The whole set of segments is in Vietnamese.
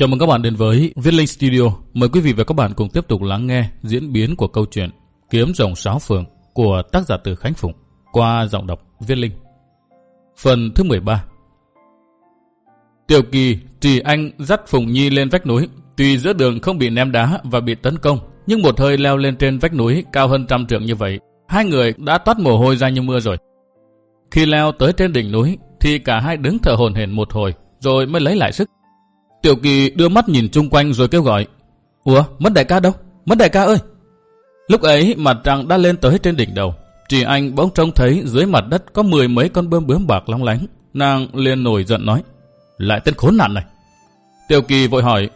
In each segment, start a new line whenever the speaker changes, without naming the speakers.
Chào mừng các bạn đến với Viết Linh Studio. Mời quý vị và các bạn cùng tiếp tục lắng nghe diễn biến của câu chuyện Kiếm rồng sáu phường của tác giả từ Khánh Phụng qua giọng đọc Viết Linh. Phần thứ 13 Tiểu Kỳ, Trì Anh dắt Phùng Nhi lên vách núi. Tuy giữa đường không bị ném đá và bị tấn công, nhưng một hơi leo lên trên vách núi cao hơn trăm trượng như vậy, hai người đã toát mồ hôi ra như mưa rồi. Khi leo tới trên đỉnh núi, thì cả hai đứng thở hổn hển một hồi, rồi mới lấy lại sức. Tiểu Kỳ đưa mắt nhìn chung quanh rồi kêu gọi. Ủa, mất đại ca đâu? Mất đại ca ơi! Lúc ấy mặt trăng đã lên tới trên đỉnh đầu. Chị anh bỗng trông thấy dưới mặt đất có mười mấy con bươm bướm bạc long lánh. Nàng liền nổi giận nói. Lại tên khốn nạn này. Tiểu Kỳ vội hỏi.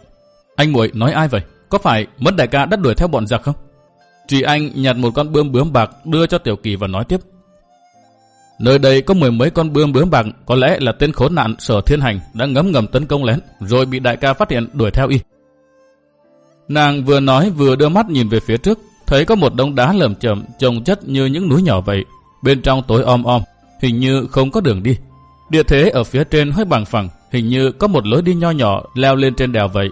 Anh muội nói ai vậy? Có phải mất đại ca đã đuổi theo bọn giặc không? Chị anh nhặt một con bươm bướm bạc đưa cho Tiểu Kỳ và nói tiếp. Nơi đây có mười mấy con bươm bướm bạc, có lẽ là tên khốn nạn sở thiên hành đã ngấm ngầm tấn công lén, rồi bị đại ca phát hiện đuổi theo y. Nàng vừa nói vừa đưa mắt nhìn về phía trước, thấy có một đống đá lởm chởm trồng chất như những núi nhỏ vậy. Bên trong tối om om, hình như không có đường đi. Địa thế ở phía trên hơi bằng phẳng, hình như có một lối đi nho nhỏ leo lên trên đèo vậy.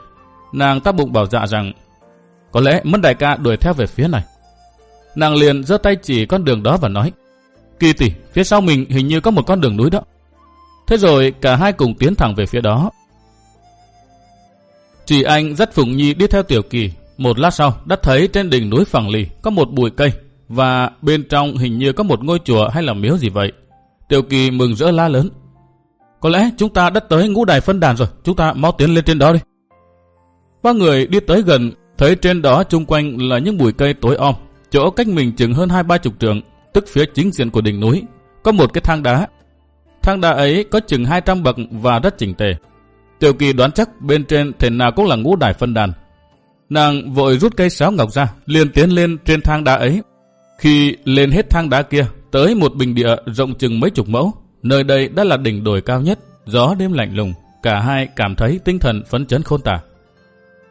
Nàng tác bụng bảo dạ rằng, có lẽ mất đại ca đuổi theo về phía này. Nàng liền giơ tay chỉ con đường đó và nói, Kỳ tỷ, phía sau mình hình như có một con đường núi đó. Thế rồi cả hai cùng tiến thẳng về phía đó. Chỉ anh rất Phùng Nhi đi theo Tiểu Kỳ. Một lát sau đã thấy trên đỉnh núi phẳng lì có một bụi cây và bên trong hình như có một ngôi chùa hay là miếu gì vậy. Tiểu Kỳ mừng rỡ la lớn. Có lẽ chúng ta đã tới ngũ đài phân đàn rồi, chúng ta mau tiến lên trên đó đi. Ba người đi tới gần, thấy trên đó chung quanh là những bụi cây tối om, chỗ cách mình chừng hơn hai ba chục trường tức phía chính diện của đỉnh núi, có một cái thang đá. Thang đá ấy có chừng 200 bậc và rất chỉnh tề. Tiểu kỳ đoán chắc bên trên thể nào cũng là ngũ đài phân đàn. Nàng vội rút cây sáo ngọc ra, liền tiến lên trên thang đá ấy. Khi lên hết thang đá kia, tới một bình địa rộng chừng mấy chục mẫu, nơi đây đã là đỉnh đồi cao nhất, gió đêm lạnh lùng, cả hai cảm thấy tinh thần phấn chấn khôn tả.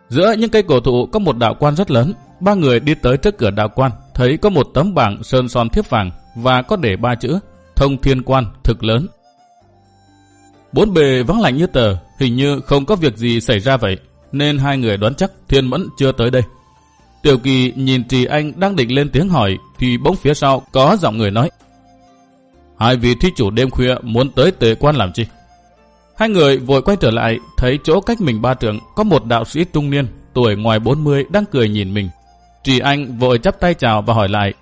Giữa những cây cổ thụ có một đạo quan rất lớn, ba người đi tới trước cửa đạo quan, thấy có một tấm bảng sơn son thiếp vàng và có để ba chữ thông thiên quan thực lớn. Bốn bề vắng lạnh như tờ, hình như không có việc gì xảy ra vậy, nên hai người đoán chắc thiên mẫn chưa tới đây. Tiểu kỳ nhìn trì anh đang định lên tiếng hỏi, thì bỗng phía sau có giọng người nói. Hai vị thi chủ đêm khuya muốn tới tề quan làm chi? Hai người vội quay trở lại, thấy chỗ cách mình ba trường có một đạo sĩ trung niên, tuổi ngoài 40 đang cười nhìn mình. Trì Anh vội chắp tay chào và hỏi lại.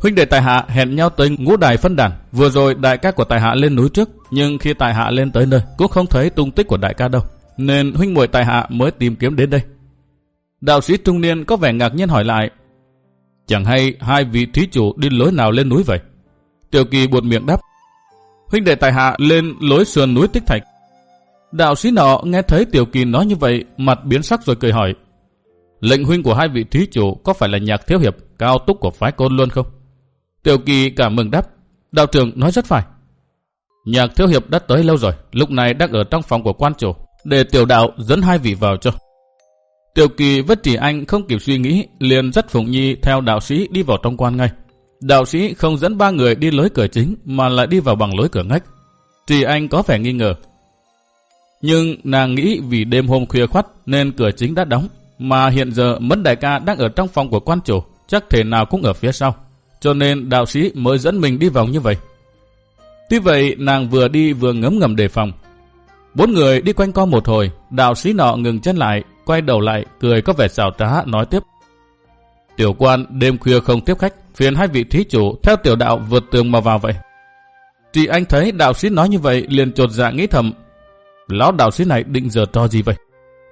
Huynh đệ Tài Hạ hẹn nhau tới ngũ đài phân đàn. Vừa rồi đại ca của Tài Hạ lên núi trước, nhưng khi Tài Hạ lên tới nơi cũng không thấy tung tích của đại ca đâu. Nên huynh muội Tài Hạ mới tìm kiếm đến đây. Đạo sĩ trung niên có vẻ ngạc nhiên hỏi lại. Chẳng hay hai vị thí chủ đi lối nào lên núi vậy? Tiểu kỳ buột miệng đáp. Huynh đệ Tài Hạ lên lối sườn núi Tích Thạch. Đạo sĩ nọ nghe thấy Tiểu kỳ nói như vậy, mặt biến sắc rồi cười hỏi. Lệnh huynh của hai vị thí chủ có phải là nhạc thiếu hiệp cao túc của phái côn luôn không? Tiểu kỳ cảm mừng đáp. Đạo trưởng nói rất phải. Nhạc thiếu hiệp đã tới lâu rồi, lúc này đang ở trong phòng của quan chủ, để tiểu đạo dẫn hai vị vào cho. Tiểu kỳ vất chỉ anh không kịp suy nghĩ, liền dắt Phụng Nhi theo đạo sĩ đi vào trong quan ngay. Đạo sĩ không dẫn ba người đi lối cửa chính, mà lại đi vào bằng lối cửa ngách. Trì anh có vẻ nghi ngờ. Nhưng nàng nghĩ vì đêm hôm khuya khoắt nên cửa chính đã đóng, mà hiện giờ Mẫn Đại ca đang ở trong phòng của quan chủ, chắc thể nào cũng ở phía sau. Cho nên đạo sĩ mới dẫn mình đi vòng như vậy. Tuy vậy nàng vừa đi vừa ngấm ngầm đề phòng. Bốn người đi quanh co một hồi, đạo sĩ nọ ngừng chân lại, quay đầu lại, cười có vẻ xào trá, nói tiếp. Tiểu quan đêm khuya không tiếp khách, phiền hai vị thí chủ theo tiểu đạo vượt tường mà vào vậy. Chị anh thấy đạo sĩ nói như vậy liền trột dạ nghĩ thầm. Lão đạo sĩ này định giờ cho gì vậy?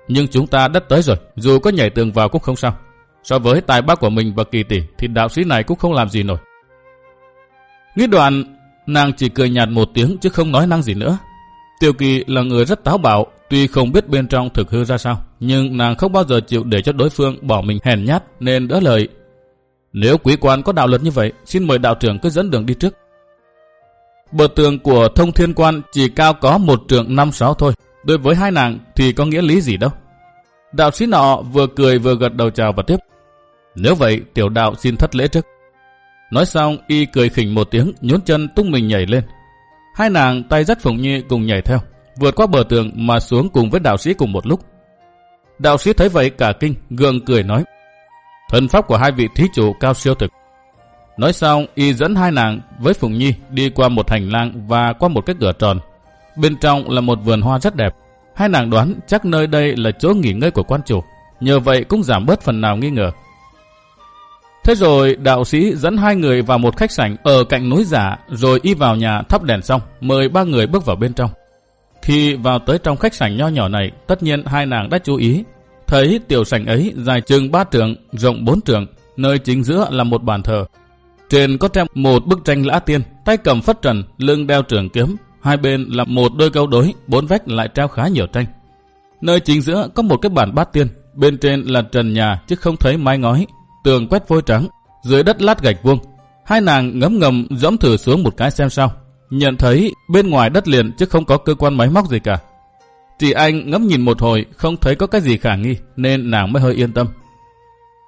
Nhưng chúng ta đã tới rồi, dù có nhảy tường vào cũng không sao. So với tài bác của mình và kỳ tỷ thì đạo sĩ này cũng không làm gì nổi. Nghĩ đoạn, nàng chỉ cười nhạt một tiếng chứ không nói năng gì nữa. Tiêu kỳ là người rất táo bạo, tuy không biết bên trong thực hư ra sao, nhưng nàng không bao giờ chịu để cho đối phương bỏ mình hèn nhát nên đỡ lời. Nếu quý quan có đạo luật như vậy, xin mời đạo trưởng cứ dẫn đường đi trước. Bờ tường của thông thiên quan chỉ cao có một trượng năm sáu thôi, Đối với hai nàng thì có nghĩa lý gì đâu. Đạo sĩ nọ vừa cười vừa gật đầu chào và tiếp. Nếu vậy, tiểu đạo xin thất lễ trước. Nói xong, y cười khỉnh một tiếng, nhún chân tung mình nhảy lên. Hai nàng tay dắt phùng Nhi cùng nhảy theo. vượt qua bờ tường mà xuống cùng với đạo sĩ cùng một lúc. Đạo sĩ thấy vậy cả kinh, gượng cười nói. Thần pháp của hai vị thí chủ cao siêu thực. Nói xong, y dẫn hai nàng với Phùng Nhi đi qua một hành lang và qua một cái cửa tròn. Bên trong là một vườn hoa rất đẹp. Hai nàng đoán chắc nơi đây là chỗ nghỉ ngơi của quan chủ. Nhờ vậy cũng giảm bớt phần nào nghi ngờ. Thế rồi, đạo sĩ dẫn hai người vào một khách sảnh ở cạnh núi giả, rồi y vào nhà thắp đèn xong, mời ba người bước vào bên trong. Khi vào tới trong khách sảnh nho nhỏ này, tất nhiên hai nàng đã chú ý thấy tiểu sảnh ấy dài chừng ba trường rộng bốn trường nơi chính giữa là một bàn thờ. Trên có treo một bức tranh lã tiên, tay cầm phất trần, lưng đeo trường kiếm hai bên là một đôi câu đối bốn vách lại treo khá nhiều tranh. Nơi chính giữa có một cái bàn bát tiên bên trên là trần nhà chứ không thấy mái ngói tường quét vôi trắng, dưới đất lát gạch vuông. Hai nàng ngấm ngầm dẫm thử xuống một cái xem sao. Nhận thấy bên ngoài đất liền chứ không có cơ quan máy móc gì cả. Chị anh ngắm nhìn một hồi không thấy có cái gì khả nghi nên nàng mới hơi yên tâm.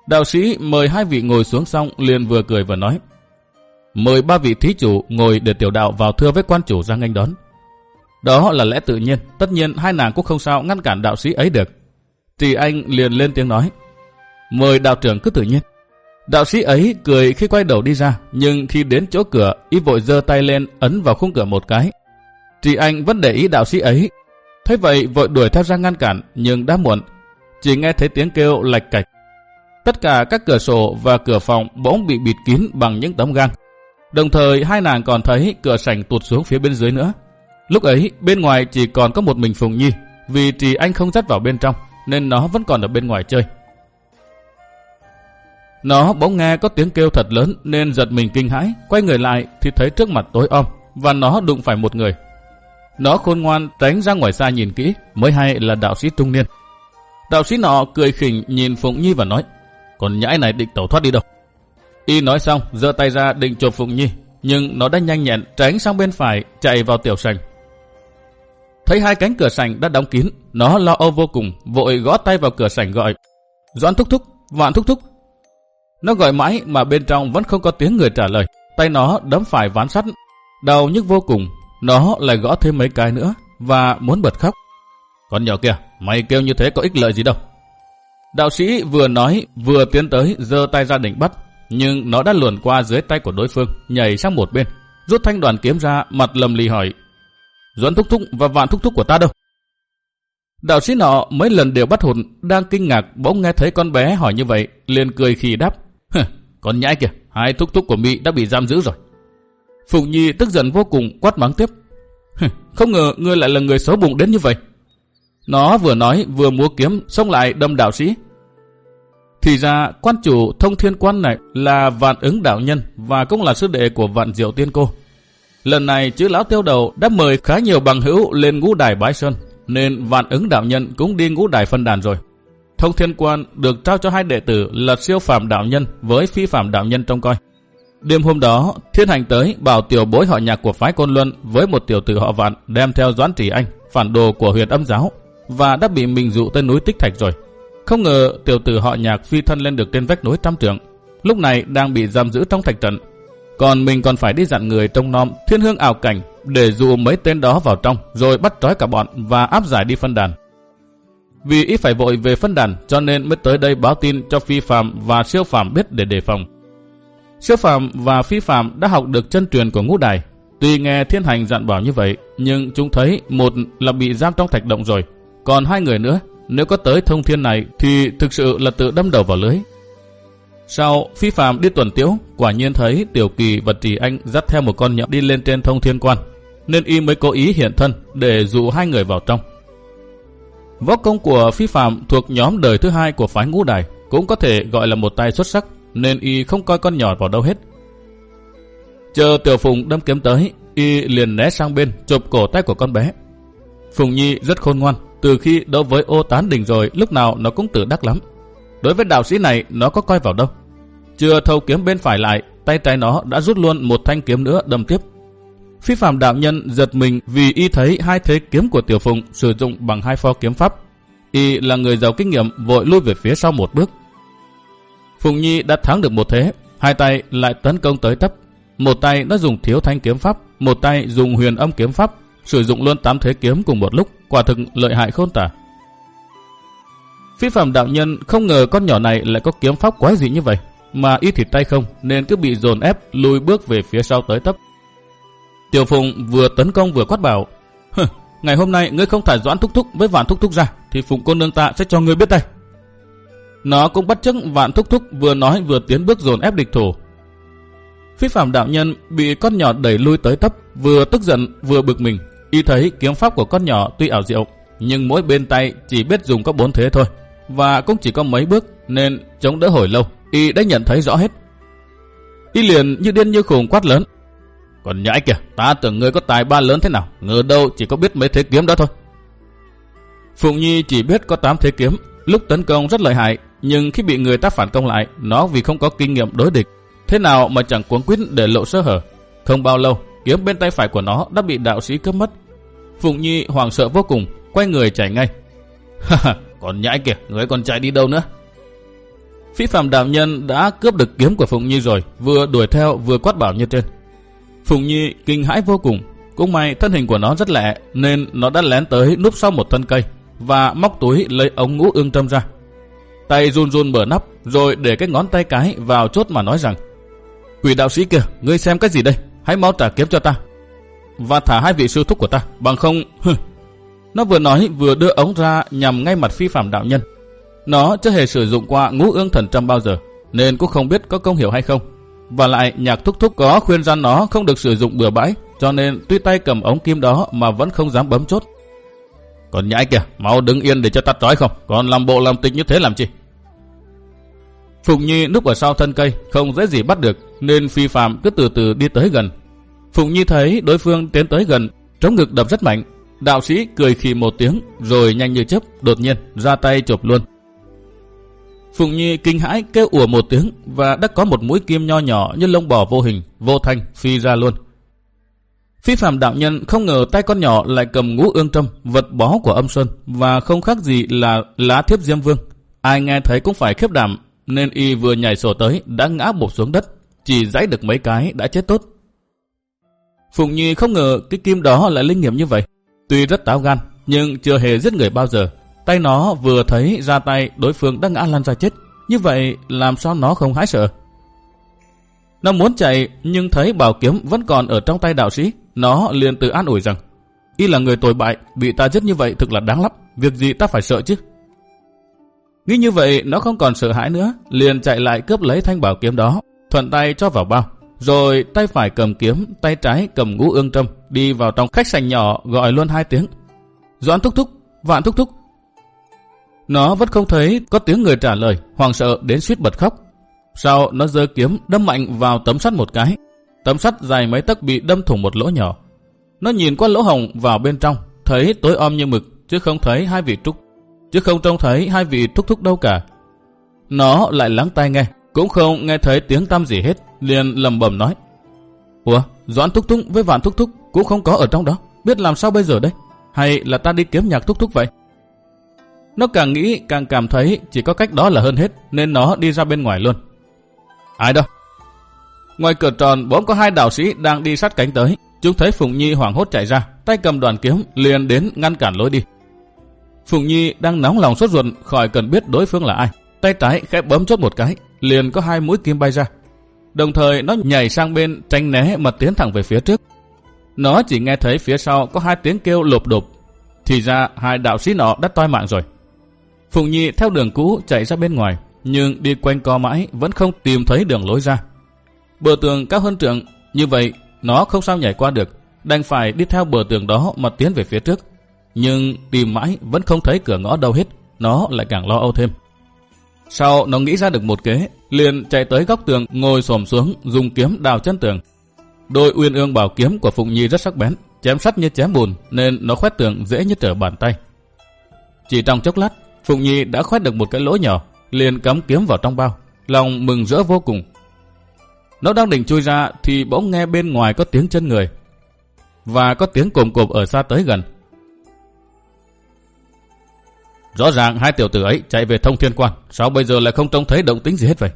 Đạo sĩ mời hai vị ngồi xuống xong liền vừa cười vừa nói. Mời ba vị thí chủ ngồi để tiểu đạo vào thưa với quan chủ ra nghênh đón. Đó là lẽ tự nhiên, tất nhiên hai nàng cũng không sao ngăn cản đạo sĩ ấy được. Chị anh liền lên tiếng nói. Mời đạo trưởng cứ tự nhiên. Đạo sĩ ấy cười khi quay đầu đi ra, nhưng khi đến chỗ cửa, y vội giơ tay lên ấn vào khung cửa một cái. Chị anh vẫn để ý đạo sĩ ấy. Thế vậy vội đuổi theo ra ngăn cản, nhưng đã muộn. Chỉ nghe thấy tiếng kêu lạch cạch. Tất cả các cửa sổ và cửa phòng bỗng bị bịt kín bằng những tấm gang. Đồng thời hai nàng còn thấy cửa sảnh tụt xuống phía bên dưới nữa. Lúc ấy bên ngoài chỉ còn có một mình Phùng Nhi, vì Trì Anh không dắt vào bên trong, nên nó vẫn còn ở bên ngoài chơi. Nó bỗng nghe có tiếng kêu thật lớn nên giật mình kinh hãi, quay người lại thì thấy trước mặt tối om và nó đụng phải một người. Nó khôn ngoan tránh ra ngoài xa nhìn kỹ, mới hay là đạo sĩ trung niên. Đạo sĩ nọ cười khỉnh nhìn Phụng Nhi và nói, còn nhãi này định tẩu thoát đi đâu. Y nói xong, giơ tay ra định chụp Phụng Nhi, nhưng nó đã nhanh nhẹn tránh sang bên phải, chạy vào tiểu sảnh. Thấy hai cánh cửa sảnh đã đóng kín, nó lo âu vô cùng, vội gõ tay vào cửa sảnh gọi. Doãn thúc thúc, vạn thúc thúc, nó gọi mãi mà bên trong vẫn không có tiếng người trả lời. Tay nó đấm phải ván sắt. Đau nhức vô cùng. Nó lại gõ thêm mấy cái nữa và muốn bật khóc. Con nhỏ kia, mày kêu như thế có ích lợi gì đâu. Đạo sĩ vừa nói vừa tiến tới giơ tay ra định bắt. Nhưng nó đã luồn qua dưới tay của đối phương, nhảy sang một bên. Rút thanh đoàn kiếm ra, mặt lầm lì hỏi. Duẫn thúc thúc và vạn thúc thúc của ta đâu? Đạo sĩ nọ mấy lần đều bắt hồn, đang kinh ngạc bỗng nghe thấy con bé hỏi như vậy, liền cười khì đáp. Con nhãi kìa, hai thúc thúc của Mỹ đã bị giam giữ rồi. Phụng Nhi tức giận vô cùng quát mắng tiếp. Không ngờ ngươi lại là người xấu bụng đến như vậy. Nó vừa nói vừa múa kiếm xông lại đâm đạo sĩ. Thì ra quan chủ thông thiên quan này là vạn ứng đạo nhân và cũng là sư đệ của vạn diệu tiên cô. Lần này chữ lão tiêu đầu đã mời khá nhiều bằng hữu lên ngũ đài bái sơn nên vạn ứng đạo nhân cũng đi ngũ đài phân đàn rồi. Thông thiên quan được trao cho hai đệ tử là siêu phàm đạo nhân với phi phàm đạo nhân trông coi. Đêm hôm đó, thiên hành tới bảo tiểu bối họ nhạc của phái Côn Luân với một tiểu tử họ vạn đem theo Doãn Trì Anh, phản đồ của huyền âm giáo, và đã bị mình dụ tới núi Tích Thạch rồi. Không ngờ tiểu tử họ nhạc phi thân lên được trên vách núi trăm trượng, lúc này đang bị giam giữ trong thạch trận. Còn mình còn phải đi dặn người trong nom thiên hương ảo cảnh để dụ mấy tên đó vào trong, rồi bắt trói cả bọn và áp giải đi phân đàn. Vì ít phải vội về phân đàn cho nên mới tới đây báo tin cho phi phạm và siêu phạm biết để đề phòng. Siêu phạm và phi phạm đã học được chân truyền của ngũ đài. Tuy nghe thiên hành dặn bảo như vậy, nhưng chúng thấy một là bị giam trong thạch động rồi. Còn hai người nữa, nếu có tới thông thiên này thì thực sự là tự đâm đầu vào lưới. Sau, phi phạm đi tuần tiếu, quả nhiên thấy tiểu kỳ và trì anh dắt theo một con nhộng đi lên trên thông thiên quan. Nên y mới cố ý hiện thân để dụ hai người vào trong. Võ công của phi phạm thuộc nhóm đời thứ hai của phái ngũ đài, cũng có thể gọi là một tay xuất sắc, nên y không coi con nhỏ vào đâu hết. Chờ tiểu phùng đâm kiếm tới, y liền né sang bên, chụp cổ tay của con bé. Phùng Nhi rất khôn ngoan, từ khi đối với ô tán đình rồi, lúc nào nó cũng tự đắc lắm. Đối với đạo sĩ này, nó có coi vào đâu. Chưa thâu kiếm bên phải lại, tay trái nó đã rút luôn một thanh kiếm nữa đâm tiếp. Phi phạm đạo nhân giật mình vì y thấy hai thế kiếm của Tiểu Phụng sử dụng bằng hai pho kiếm pháp. Y là người giàu kinh nghiệm vội lui về phía sau một bước. Phùng Nhi đã thắng được một thế, hai tay lại tấn công tới tấp. Một tay nó dùng thiếu thanh kiếm pháp, một tay dùng huyền âm kiếm pháp, sử dụng luôn tám thế kiếm cùng một lúc, quả thực lợi hại khôn tả. Phi phạm đạo nhân không ngờ con nhỏ này lại có kiếm pháp quái dị như vậy, mà y thịt tay không nên cứ bị dồn ép lùi bước về phía sau tới tấp. Tiểu Phùng vừa tấn công vừa quát bảo, ngày hôm nay ngươi không thải doãn thúc thúc với vạn thúc thúc ra, thì Phùng cô nương ta sẽ cho ngươi biết đây. Nó cũng bắt chước vạn thúc thúc vừa nói vừa tiến bước dồn ép địch thủ. Phi phạm đạo nhân bị con nhỏ đẩy lui tới tấp, vừa tức giận vừa bực mình. Y thấy kiếm pháp của con nhỏ tuy ảo diệu, nhưng mỗi bên tay chỉ biết dùng có bốn thế thôi, và cũng chỉ có mấy bước nên chống đỡ hồi lâu, y đã nhận thấy rõ hết. Y liền như điên như khùng quát lớn. Còn nhãi kìa, ta tưởng ngươi có tài ba lớn thế nào, ngờ đâu chỉ có biết mấy thế kiếm đó thôi. Phụng Nhi chỉ biết có 8 thế kiếm, lúc tấn công rất lợi hại, nhưng khi bị người ta phản công lại, nó vì không có kinh nghiệm đối địch, thế nào mà chẳng cuống quýt để lộ sơ hở. Không bao lâu, kiếm bên tay phải của nó đã bị đạo sĩ cướp mất. Phụng Nhi hoảng sợ vô cùng, quay người chạy ngay. Ha còn nhãi kìa, người còn chạy đi đâu nữa? Phí phạm đạo nhân đã cướp được kiếm của Phụng Nhi rồi, vừa đuổi theo vừa quát bảo như trên. Phụng Nhi kinh hãi vô cùng, cũng may thân hình của nó rất lẹ nên nó đã lén tới núp sau một thân cây và móc túi lấy ống ngũ ương tâm ra. Tay run run mở nắp rồi để cái ngón tay cái vào chốt mà nói rằng Quỷ đạo sĩ kia, ngươi xem cái gì đây? Hãy mau trả kiếm cho ta. Và thả hai vị sư thúc của ta, bằng không... Nó vừa nói vừa đưa ống ra nhằm ngay mặt phi phạm đạo nhân. Nó chưa hề sử dụng qua ngũ ương thần trăm bao giờ, nên cũng không biết có công hiểu hay không. Và lại nhạc thúc thúc có khuyên răn nó không được sử dụng bừa bãi, cho nên tuy tay cầm ống kim đó mà vẫn không dám bấm chốt. Còn nhãi kìa, mau đứng yên để cho ta trói không, còn làm bộ làm tịch như thế làm chi? Phụng Nhi núp ở sau thân cây, không dễ gì bắt được, nên phi phạm cứ từ từ đi tới gần. Phụng Nhi thấy đối phương tiến tới gần, trống ngực đập rất mạnh. Đạo sĩ cười khì một tiếng, rồi nhanh như chớp, đột nhiên ra tay chụp luôn. Phụng Nhi kinh hãi kêu ủa một tiếng và đã có một mũi kim nho nhỏ như lông bò vô hình, vô thanh phi ra luôn. Phi phạm đạo nhân không ngờ tay con nhỏ lại cầm ngũ ương trâm, vật bó của âm xuân và không khác gì là lá thiếp diêm vương. Ai nghe thấy cũng phải khiếp đảm nên y vừa nhảy sổ tới đã ngã bột xuống đất, chỉ giãy được mấy cái đã chết tốt. Phụng Nhi không ngờ cái kim đó lại linh nghiệm như vậy. Tuy rất táo gan, nhưng chưa hề giết người bao giờ. Tay nó vừa thấy ra tay đối phương đã ngã lăn ra chết. Như vậy làm sao nó không hái sợ? Nó muốn chạy nhưng thấy bảo kiếm vẫn còn ở trong tay đạo sĩ. Nó liền tự an ủi rằng Y là người tồi bại, bị ta giết như vậy thực là đáng lắm. Việc gì ta phải sợ chứ? Nghĩ như vậy nó không còn sợ hãi nữa, liền chạy lại cướp lấy thanh bảo kiếm đó, thuận tay cho vào bao. Rồi tay phải cầm kiếm, tay trái cầm ngũ ương trâm, đi vào trong khách sành nhỏ gọi luôn hai tiếng. Doãn thúc thúc, vạn thúc thúc. Nó vẫn không thấy có tiếng người trả lời, hoàng sợ đến suýt bật khóc. Sau nó giơ kiếm đâm mạnh vào tấm sắt một cái. Tấm sắt dài mấy tấc bị đâm thủng một lỗ nhỏ. Nó nhìn qua lỗ hồng vào bên trong, thấy tối om như mực, chứ không thấy hai vị trúc chứ không trông thấy hai vị thúc thúc đâu cả. Nó lại lắng tai nghe, cũng không nghe thấy tiếng tăm gì hết, liền lầm bầm nói. Ủa, Doãn thúc thúc với Vạn thúc thúc cũng không có ở trong đó, biết làm sao bây giờ đây? Hay là ta đi kiếm nhạc thúc thúc vậy? Nó càng nghĩ càng cảm thấy chỉ có cách đó là hơn hết, nên nó đi ra bên ngoài luôn. Ai đâu? Ngoài cửa tròn bỗng có hai đạo sĩ đang đi sát cánh tới. Chúng thấy Phùng Nhi hoảng hốt chạy ra, tay cầm đoàn kiếm liền đến ngăn cản lối đi. Phùng Nhi đang nóng lòng sốt ruột khỏi cần biết đối phương là ai. Tay trái khẽ bấm chốt một cái, liền có hai mũi kim bay ra. Đồng thời nó nhảy sang bên tránh né mà tiến thẳng về phía trước. Nó chỉ nghe thấy phía sau có hai tiếng kêu lộp đột. Thì ra hai đạo sĩ nọ đã toi mạng rồi. Phùng Nhi theo đường cũ chạy ra bên ngoài, nhưng đi quanh co mãi vẫn không tìm thấy đường lối ra. Bờ tường cao hơn trượng, như vậy nó không sao nhảy qua được, đành phải đi theo bờ tường đó mà tiến về phía trước. Nhưng tìm mãi vẫn không thấy cửa ngõ đâu hết, nó lại càng lo âu thêm. Sau nó nghĩ ra được một kế, liền chạy tới góc tường, ngồi xổm xuống, dùng kiếm đào chân tường. Đôi uyên ương bảo kiếm của Phụng Nhi rất sắc bén, chém sắt như chém bùn, nên nó khoét tường dễ như trở bàn tay. Chỉ trong chốc lát, Phụng Nhi đã khoét được một cái lỗ nhỏ, liền cắm kiếm vào trong bao, lòng mừng rỡ vô cùng. Nó đang định chui ra thì bỗng nghe bên ngoài có tiếng chân người, và có tiếng cồm cộp ở xa tới gần. Rõ ràng hai tiểu tử ấy chạy về thông thiên quan, sao bây giờ lại không trông thấy động tính gì hết vậy?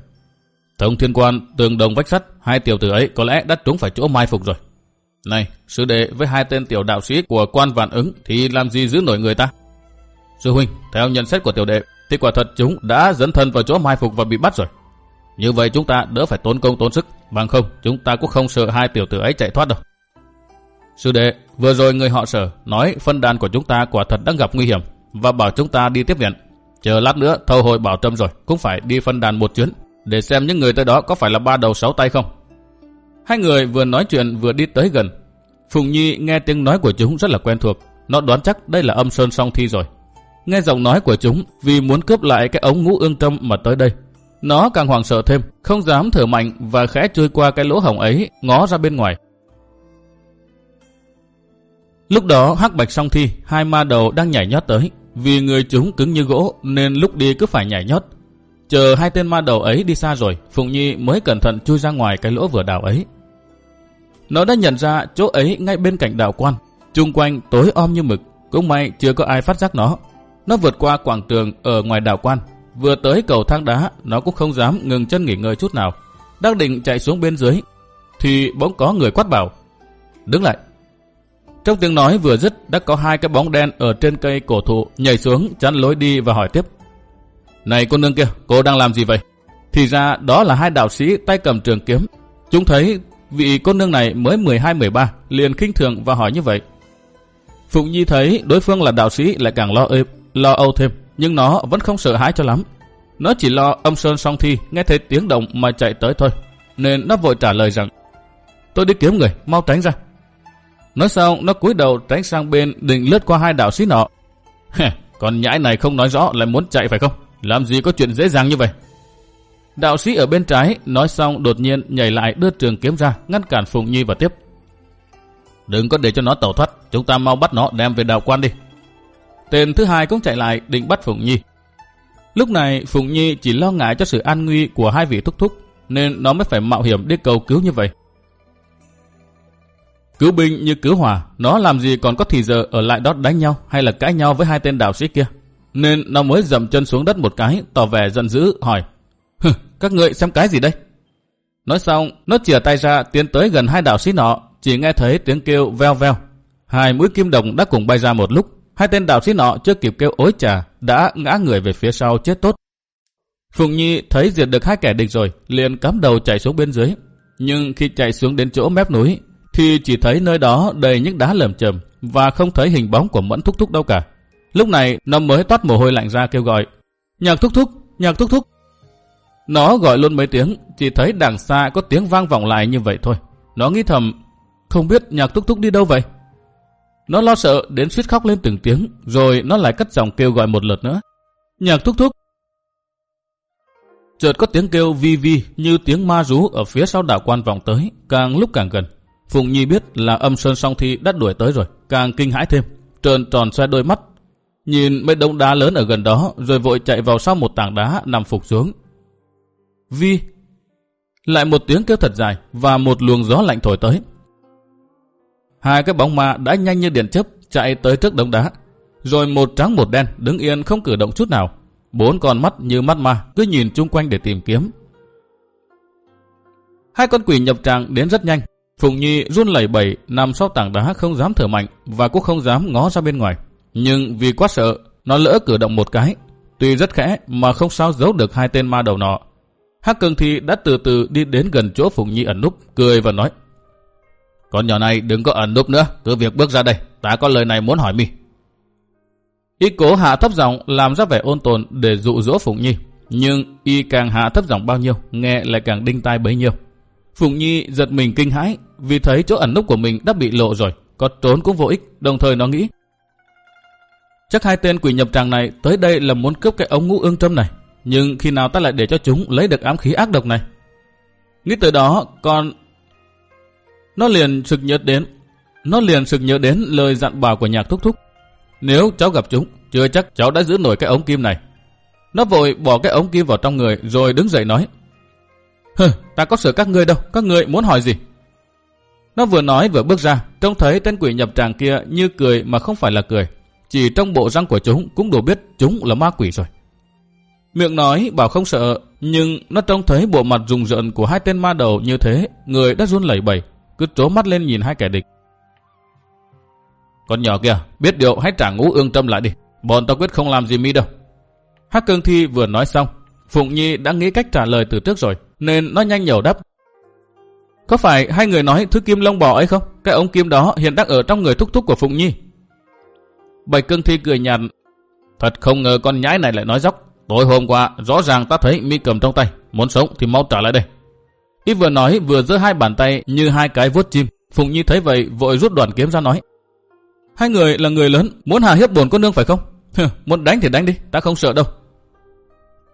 Thông thiên quan, tường đồng vách sắt, hai tiểu tử ấy có lẽ đã trúng phải chỗ mai phục rồi. Này, sư đệ với hai tên tiểu đạo sĩ của quan vạn ứng thì làm gì giữ nổi người ta? Sư huynh, theo nhận xét của tiểu đệ, thì quả thật chúng đã dẫn thân vào chỗ mai phục và bị bắt rồi. Như vậy chúng ta đỡ phải tốn công tốn sức, bằng không chúng ta cũng không sợ hai tiểu tử ấy chạy thoát đâu. Sư đệ, vừa rồi người họ sở nói phân đàn của chúng ta quả thật đang gặp nguy hiểm và bảo chúng ta đi tiếp viện. Chờ lát nữa thâu hồi bảo trâm rồi, cũng phải đi phân đàn một chuyến để xem những người tới đó có phải là ba đầu sáu tay không. Hai người vừa nói chuyện vừa đi tới gần. Phùng Nhi nghe tiếng nói của chúng rất là quen thuộc. Nó đoán chắc đây là âm sơn song thi rồi. Nghe giọng nói của chúng vì muốn cướp lại cái ống ngũ ương trâm mà tới đây. Nó càng hoảng sợ thêm, không dám thở mạnh và khẽ trôi qua cái lỗ hổng ấy, ngó ra bên ngoài. Lúc đó hắc bạch song thi, hai ma đầu đang nhảy nhót tới. Vì người chúng cứng như gỗ nên lúc đi cứ phải nhảy nhót. Chờ hai tên ma đầu ấy đi xa rồi, Phụng Nhi mới cẩn thận chui ra ngoài cái lỗ vừa đào ấy. Nó đã nhận ra chỗ ấy ngay bên cạnh đạo quan, chung quanh tối om như mực, cũng may chưa có ai phát giác nó. Nó vượt qua quảng trường ở ngoài đảo quan, vừa tới cầu thang đá, nó cũng không dám ngừng chân nghỉ ngơi chút nào. Đang định chạy xuống bên dưới, thì bỗng có người quát bảo, đứng lại. Trong tiếng nói vừa dứt đã có hai cái bóng đen ở trên cây cổ thụ nhảy xuống chắn lối đi và hỏi tiếp. Này cô nương kia, cô đang làm gì vậy? Thì ra đó là hai đạo sĩ tay cầm trường kiếm. Chúng thấy vị cô nương này mới 12-13, liền khinh thường và hỏi như vậy. Phụng Nhi thấy đối phương là đạo sĩ lại càng lo êm, lo âu thêm, nhưng nó vẫn không sợ hãi cho lắm. Nó chỉ lo âm sơn song thi, nghe thấy tiếng động mà chạy tới thôi, nên nó vội trả lời rằng Tôi đi kiếm người, mau tránh ra. Nói xong, nó cúi đầu tránh sang bên định lướt qua hai đạo sĩ nọ. Còn nhãi này không nói rõ lại muốn chạy phải không? Làm gì có chuyện dễ dàng như vậy? Đạo sĩ ở bên trái nói xong đột nhiên nhảy lại đưa trường kiếm ra ngăn cản Phùng Nhi và tiếp. Đừng có để cho nó tẩu thoát, chúng ta mau bắt nó đem về đạo quan đi. Tên thứ hai cũng chạy lại định bắt Phùng Nhi. Lúc này Phùng Nhi chỉ lo ngại cho sự an nguy của hai vị thúc thúc nên nó mới phải mạo hiểm đi cầu cứu như vậy. Cứu binh như cứu hỏa, nó làm gì còn có thì giờ ở lại đó đánh nhau hay là cãi nhau với hai tên đạo sĩ kia nên nó mới dậm chân xuống đất một cái, tỏ vẻ giận dữ, hỏi. Hừ, các ngươi xem cái gì đây? Nói xong, nó chìa tay ra tiến tới gần hai đạo sĩ nọ, chỉ nghe thấy tiếng kêu veo veo. Hai mũi kim đồng đã cùng bay ra một lúc, hai tên đạo sĩ nọ chưa kịp kêu ối trà, đã ngã người về phía sau chết tốt. Phùng Nhi thấy diệt được hai kẻ địch rồi, liền cắm đầu chạy xuống bên dưới. Nhưng khi chạy xuống đến chỗ mép núi, thì chỉ thấy nơi đó đầy những đá lởm chởm và không thấy hình bóng của Mẫn Thúc Thúc đâu cả. Lúc này nó mới toát mồ hôi lạnh ra kêu gọi. Nhạc thúc thúc, nhạc thúc thúc. Nó gọi luôn mấy tiếng, chỉ thấy đằng xa có tiếng vang vọng lại như vậy thôi. Nó nghĩ thầm, không biết nhạc thúc thúc đi đâu vậy? Nó lo sợ đến suýt khóc lên từng tiếng, rồi nó lại cất giọng kêu gọi một lượt nữa. Nhạc thúc thúc. Chợt có tiếng kêu vi vi như tiếng ma rú ở phía sau đảo quan vọng tới, càng lúc càng gần. Phùng Nhi biết là âm sơn song thi đã đuổi tới rồi, càng kinh hãi thêm. Trơn tròn xoay đôi mắt, Nhìn mấy đống đá lớn ở gần đó rồi vội chạy vào sau một tảng đá nằm phục xuống. Vi! Lại một tiếng kêu thật dài và một luồng gió lạnh thổi tới. Hai cái bóng ma đã nhanh như điện chớp chạy tới trước đống đá. Rồi một trắng một đen đứng yên không cử động chút nào. Bốn con mắt như mắt ma cứ nhìn chung quanh để tìm kiếm. Hai con quỷ nhập tràng đến rất nhanh. Phùng Nhi run lẩy bẩy nằm sau tảng đá không dám thở mạnh và cũng không dám ngó ra bên ngoài. Nhưng vì quá sợ, nó lỡ cử động một cái. Tuy rất khẽ mà không sao giấu được hai tên ma đầu nọ. Hắc cường thi đã từ từ đi đến gần chỗ Phùng Nhi ẩn núp, cười và nói. Con nhỏ này đừng có ẩn núp nữa, cứ việc bước ra đây, ta có lời này muốn hỏi mi. Y cố hạ thấp giọng làm ra vẻ ôn tồn để dụ dỗ Phùng Nhi. Nhưng y càng hạ thấp giọng bao nhiêu, nghe lại càng đinh tai bấy nhiêu. Phùng Nhi giật mình kinh hãi vì thấy chỗ ẩn núp của mình đã bị lộ rồi, có trốn cũng vô ích, đồng thời nó nghĩ Chắc hai tên quỷ nhập tràng này tới đây là muốn cướp cái ống ngũ ương trâm này. Nhưng khi nào ta lại để cho chúng lấy được ám khí ác độc này? Nghĩ tới đó, con Nó liền sực nhớ đến... Nó liền sực nhớ đến lời dặn bảo của nhạc thúc thúc. Nếu cháu gặp chúng, chưa chắc cháu đã giữ nổi cái ống kim này. Nó vội bỏ cái ống kim vào trong người rồi đứng dậy nói. Hừ, ta có sợ các ngươi đâu, các ngươi muốn hỏi gì? Nó vừa nói vừa bước ra, trông thấy tên quỷ nhập tràng kia như cười mà không phải là cười. Chỉ trong bộ răng của chúng cũng đủ biết chúng là ma quỷ rồi. Miệng nói bảo không sợ, nhưng nó trông thấy bộ mặt rùng rợn của hai tên ma đầu như thế, người đã run lẩy bẩy, cứ trố mắt lên nhìn hai kẻ địch. Con nhỏ kia, biết điều hãy trả ngũ ương trâm lại đi. Bọn tao quyết không làm gì mi đâu. Hắc cương thi vừa nói xong, Phụng Nhi đã nghĩ cách trả lời từ trước rồi, nên nó nhanh nhẩu đáp. Có phải hai người nói thứ kim lông bò ấy không? Cái ống kim đó hiện đang ở trong người thúc thúc của Phụng Nhi. Bạch cương thi cười nhạt. Thật không ngờ con nhãi này lại nói dốc. Tối hôm qua, rõ ràng ta thấy mi cầm trong tay. Muốn sống thì mau trả lại đây. Y vừa nói vừa giơ hai bàn tay như hai cái vuốt chim. Phụng Nhi thấy vậy vội rút đoàn kiếm ra nói. Hai người là người lớn, muốn hà hiếp bổn con nương phải không? muốn đánh thì đánh đi, ta không sợ đâu.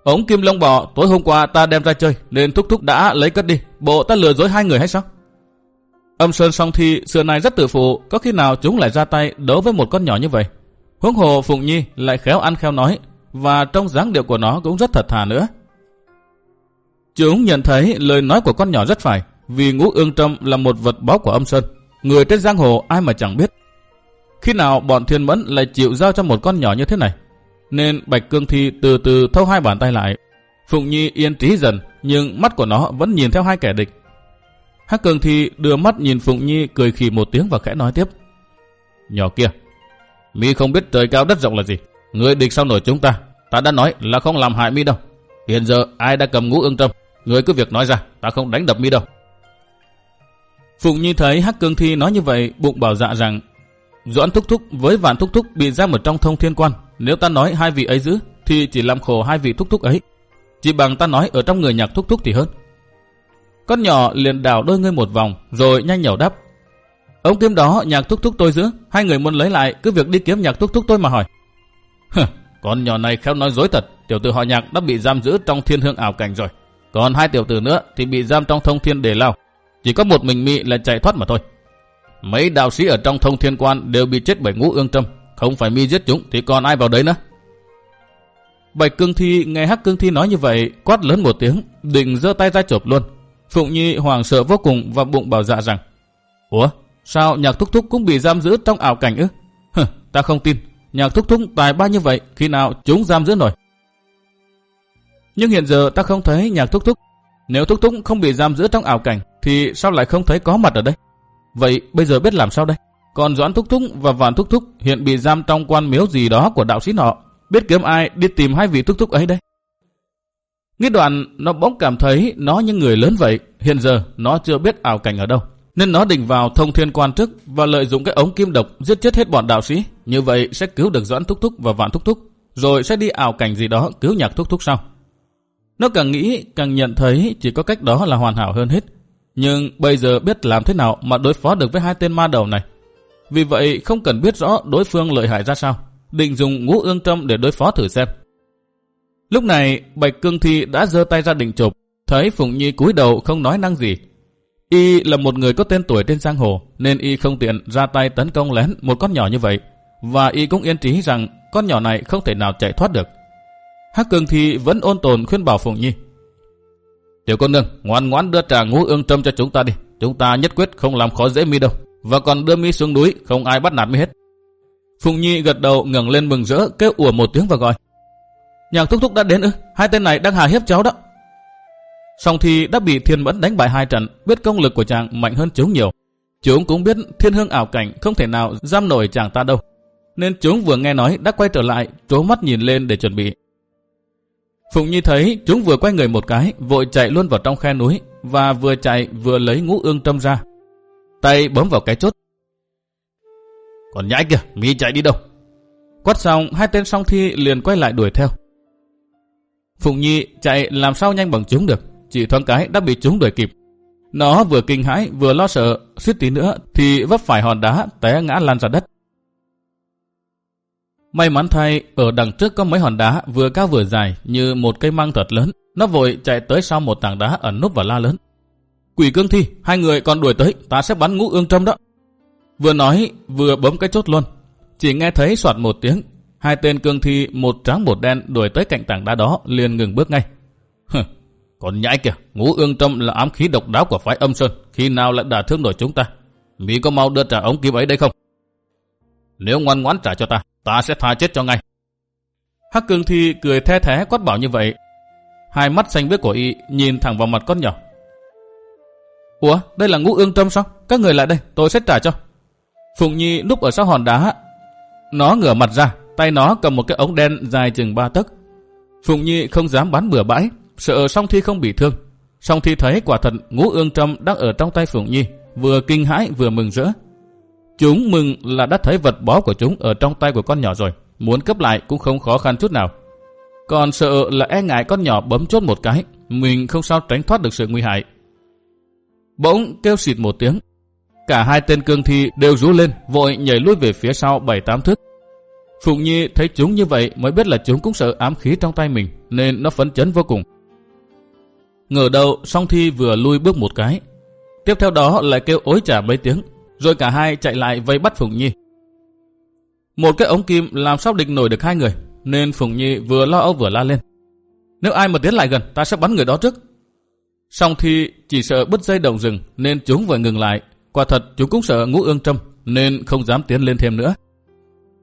Ống kim lông bò tối hôm qua ta đem ra chơi nên thúc thúc đã lấy cất đi. Bộ ta lừa dối hai người hay sao? Âm Sơn song thi xưa nay rất tự phụ, có khi nào chúng lại ra tay đấu với một con nhỏ như vậy? Huống hồ Phụng Nhi lại khéo ăn khéo nói và trong dáng điệu của nó cũng rất thật thà nữa. Chúng nhận thấy lời nói của con nhỏ rất phải vì ngũ ương trâm là một vật báo của âm Sơn. Người trên giang hồ ai mà chẳng biết. Khi nào bọn thiên mẫn lại chịu giao cho một con nhỏ như thế này? Nên Bạch Cương Thi từ từ thâu hai bàn tay lại. Phụng Nhi yên trí dần nhưng mắt của nó vẫn nhìn theo hai kẻ địch. Hắc Cương Thi đưa mắt nhìn Phụng Nhi cười khì một tiếng và khẽ nói tiếp. Nhỏ kia, mi không biết trời cao đất rộng là gì. Người địch sau nổi chúng ta. Ta đã nói là không làm hại mi đâu. Hiện giờ ai đã cầm ngũ ương trâm. Người cứ việc nói ra, ta không đánh đập mi đâu. Phụng Nhi thấy Hắc Cương Thi nói như vậy, bụng bảo dạ rằng Doãn Thúc Thúc với Vạn Thúc Thúc bị giam ở trong thông thiên quan. Nếu ta nói hai vị ấy giữ, thì chỉ làm khổ hai vị Thúc Thúc ấy. Chỉ bằng ta nói ở trong người nhạc Thúc Thúc thì hơn. Con nhỏ liền đảo đôi ngươi một vòng, rồi nhanh nhẩu đáp. Ông kiếm đó nhạc Thúc Thúc tôi giữ, hai người muốn lấy lại, cứ việc đi kiếm nhạc Thúc Thúc tôi mà hỏi. con nhỏ này khéo nói dối thật, tiểu tử họ nhạc đã bị giam giữ trong thiên hương ảo cảnh rồi. Còn hai tiểu tử nữa thì bị giam trong thông thiên đề lao. Chỉ có một mình mị là chạy thoát mà thôi. Mấy đạo sĩ ở trong thông thiên quan đều bị chết bởi ngũ ương trâm. Không phải mi giết chúng thì còn ai vào đấy nữa. Bạch cương thi nghe hắc cương thi nói như vậy, quát lớn một tiếng, định giơ tay ra chộp luôn. Phụng Nhi hoàng sợ vô cùng và bụng bảo dạ rằng, Ủa, sao nhạc thúc thúc cũng bị giam giữ trong ảo cảnh ư? Hừ, ta không tin, nhạc thúc thúc tài ba như vậy, khi nào chúng giam giữ nổi. Nhưng hiện giờ ta không thấy nhạc thúc thúc. Nếu thúc thúc không bị giam giữ trong ảo cảnh, thì sao lại không thấy có mặt ở đây? Vậy bây giờ biết làm sao đây? Còn Doãn Thúc Thúc và Vạn Thúc Thúc hiện bị giam trong quan miếu gì đó của đạo sĩ nọ. Biết kiếm ai, đi tìm hai vị Thúc Thúc ấy đây? Nghĩ đoạn, nó bỗng cảm thấy nó như người lớn vậy. Hiện giờ, nó chưa biết ảo cảnh ở đâu. Nên nó định vào thông thiên quan trước và lợi dụng cái ống kim độc giết chết hết bọn đạo sĩ. Như vậy sẽ cứu được Doãn Thúc Thúc và Vạn Thúc Thúc. Rồi sẽ đi ảo cảnh gì đó cứu nhạc Thúc Thúc sau. Nó càng nghĩ, càng nhận thấy chỉ có cách đó là hoàn hảo hơn hết. Nhưng bây giờ biết làm thế nào mà đối phó được với hai tên ma đầu này. Vì vậy không cần biết rõ đối phương lợi hại ra sao. Định dùng ngũ ương trâm để đối phó thử xem. Lúc này Bạch Cương Thi đã giơ tay ra định chụp. Thấy Phùng Nhi cúi đầu không nói năng gì. Y là một người có tên tuổi trên giang hồ nên Y không tiện ra tay tấn công lén một con nhỏ như vậy. Và Y cũng yên trí rằng con nhỏ này không thể nào chạy thoát được. Hắc Cương Thi vẫn ôn tồn khuyên bảo Phùng Nhi. Tiểu cô nương, ngoan ngoãn đưa trà ngũ ương trâm cho chúng ta đi. Chúng ta nhất quyết không làm khó dễ mi đâu. Và còn đưa mi xuống núi, không ai bắt nạt mi hết. Phùng Nhi gật đầu ngẩng lên mừng rỡ, kêu ủa một tiếng và gọi. Nhạc thúc thúc đã đến ư, hai tên này đang hà hiếp cháu đó. Song thì đã bị thiên mẫn đánh bại hai trận, biết công lực của chàng mạnh hơn chúng nhiều. Chúng cũng biết thiên hương ảo cảnh không thể nào giam nổi chàng ta đâu. Nên chúng vừa nghe nói đã quay trở lại, trố mắt nhìn lên để chuẩn bị. Phụng Nhi thấy chúng vừa quay người một cái, vội chạy luôn vào trong khe núi, và vừa chạy vừa lấy ngũ ương trâm ra. Tay bấm vào cái chốt. Còn nhãi kìa, mi chạy đi đâu? Quát xong, hai tên song thi liền quay lại đuổi theo. Phụng Nhi chạy làm sao nhanh bằng chúng được, chỉ thoáng cái đã bị chúng đuổi kịp. Nó vừa kinh hãi vừa lo sợ, suýt tí nữa thì vấp phải hòn đá té ngã lan ra đất. May mắn thay, ở đằng trước có mấy hòn đá vừa cao vừa dài như một cây măng thật lớn. Nó vội chạy tới sau một tảng đá ẩn núp và la lớn. Quỷ cương thi, hai người còn đuổi tới, ta sẽ bắn ngũ ương trâm đó. Vừa nói, vừa bấm cái chốt luôn. Chỉ nghe thấy soạt một tiếng, hai tên cương thi một trắng một đen đuổi tới cạnh tảng đá đó liền ngừng bước ngay. Hừ, còn nhãi kìa, ngũ ương trâm là ám khí độc đáo của phái âm sơn, khi nào lại đả thương nổi chúng ta. Mỹ có mau đưa trả ống kim ấy đây không? Nếu ngoan ngoãn trả cho ta, ta sẽ tha chết cho ngay. Hắc cương thi cười the thế quát bảo như vậy. Hai mắt xanh biếc của y nhìn thẳng vào mặt con nhỏ. Ủa, đây là ngũ ương trâm sao? Các người lại đây, tôi sẽ trả cho. Phụng Nhi núp ở sau hòn đá. Nó ngửa mặt ra, tay nó cầm một cái ống đen dài chừng ba tấc. Phụng Nhi không dám bắn bừa bãi, sợ song thi không bị thương. Song thi thấy quả thật ngũ ương trâm đang ở trong tay Phụng Nhi, vừa kinh hãi vừa mừng rỡ. Chúng mừng là đã thấy vật bó của chúng ở trong tay của con nhỏ rồi, muốn cấp lại cũng không khó khăn chút nào. Còn sợ là e ngại con nhỏ bấm chốt một cái, mình không sao tránh thoát được sự nguy hại. Bỗng kêu xịt một tiếng. Cả hai tên cương thi đều rú lên, vội nhảy lui về phía sau bảy tám thước. Phụng Nhi thấy chúng như vậy mới biết là chúng cũng sợ ám khí trong tay mình, nên nó phấn chấn vô cùng. Ngờ đầu, song thi vừa lui bước một cái. Tiếp theo đó lại kêu ối trả mấy tiếng, rồi cả hai chạy lại vây bắt Phụng Nhi. Một cái ống kim làm sao địch nổi được hai người, nên Phụng Nhi vừa lo âu vừa la lên. Nếu ai mà tiến lại gần, ta sẽ bắn người đó trước. Song thi chỉ sợ bứt dây đồng rừng nên chúng vừa ngừng lại. Quả thật chúng cũng sợ ngũ ương trâm nên không dám tiến lên thêm nữa.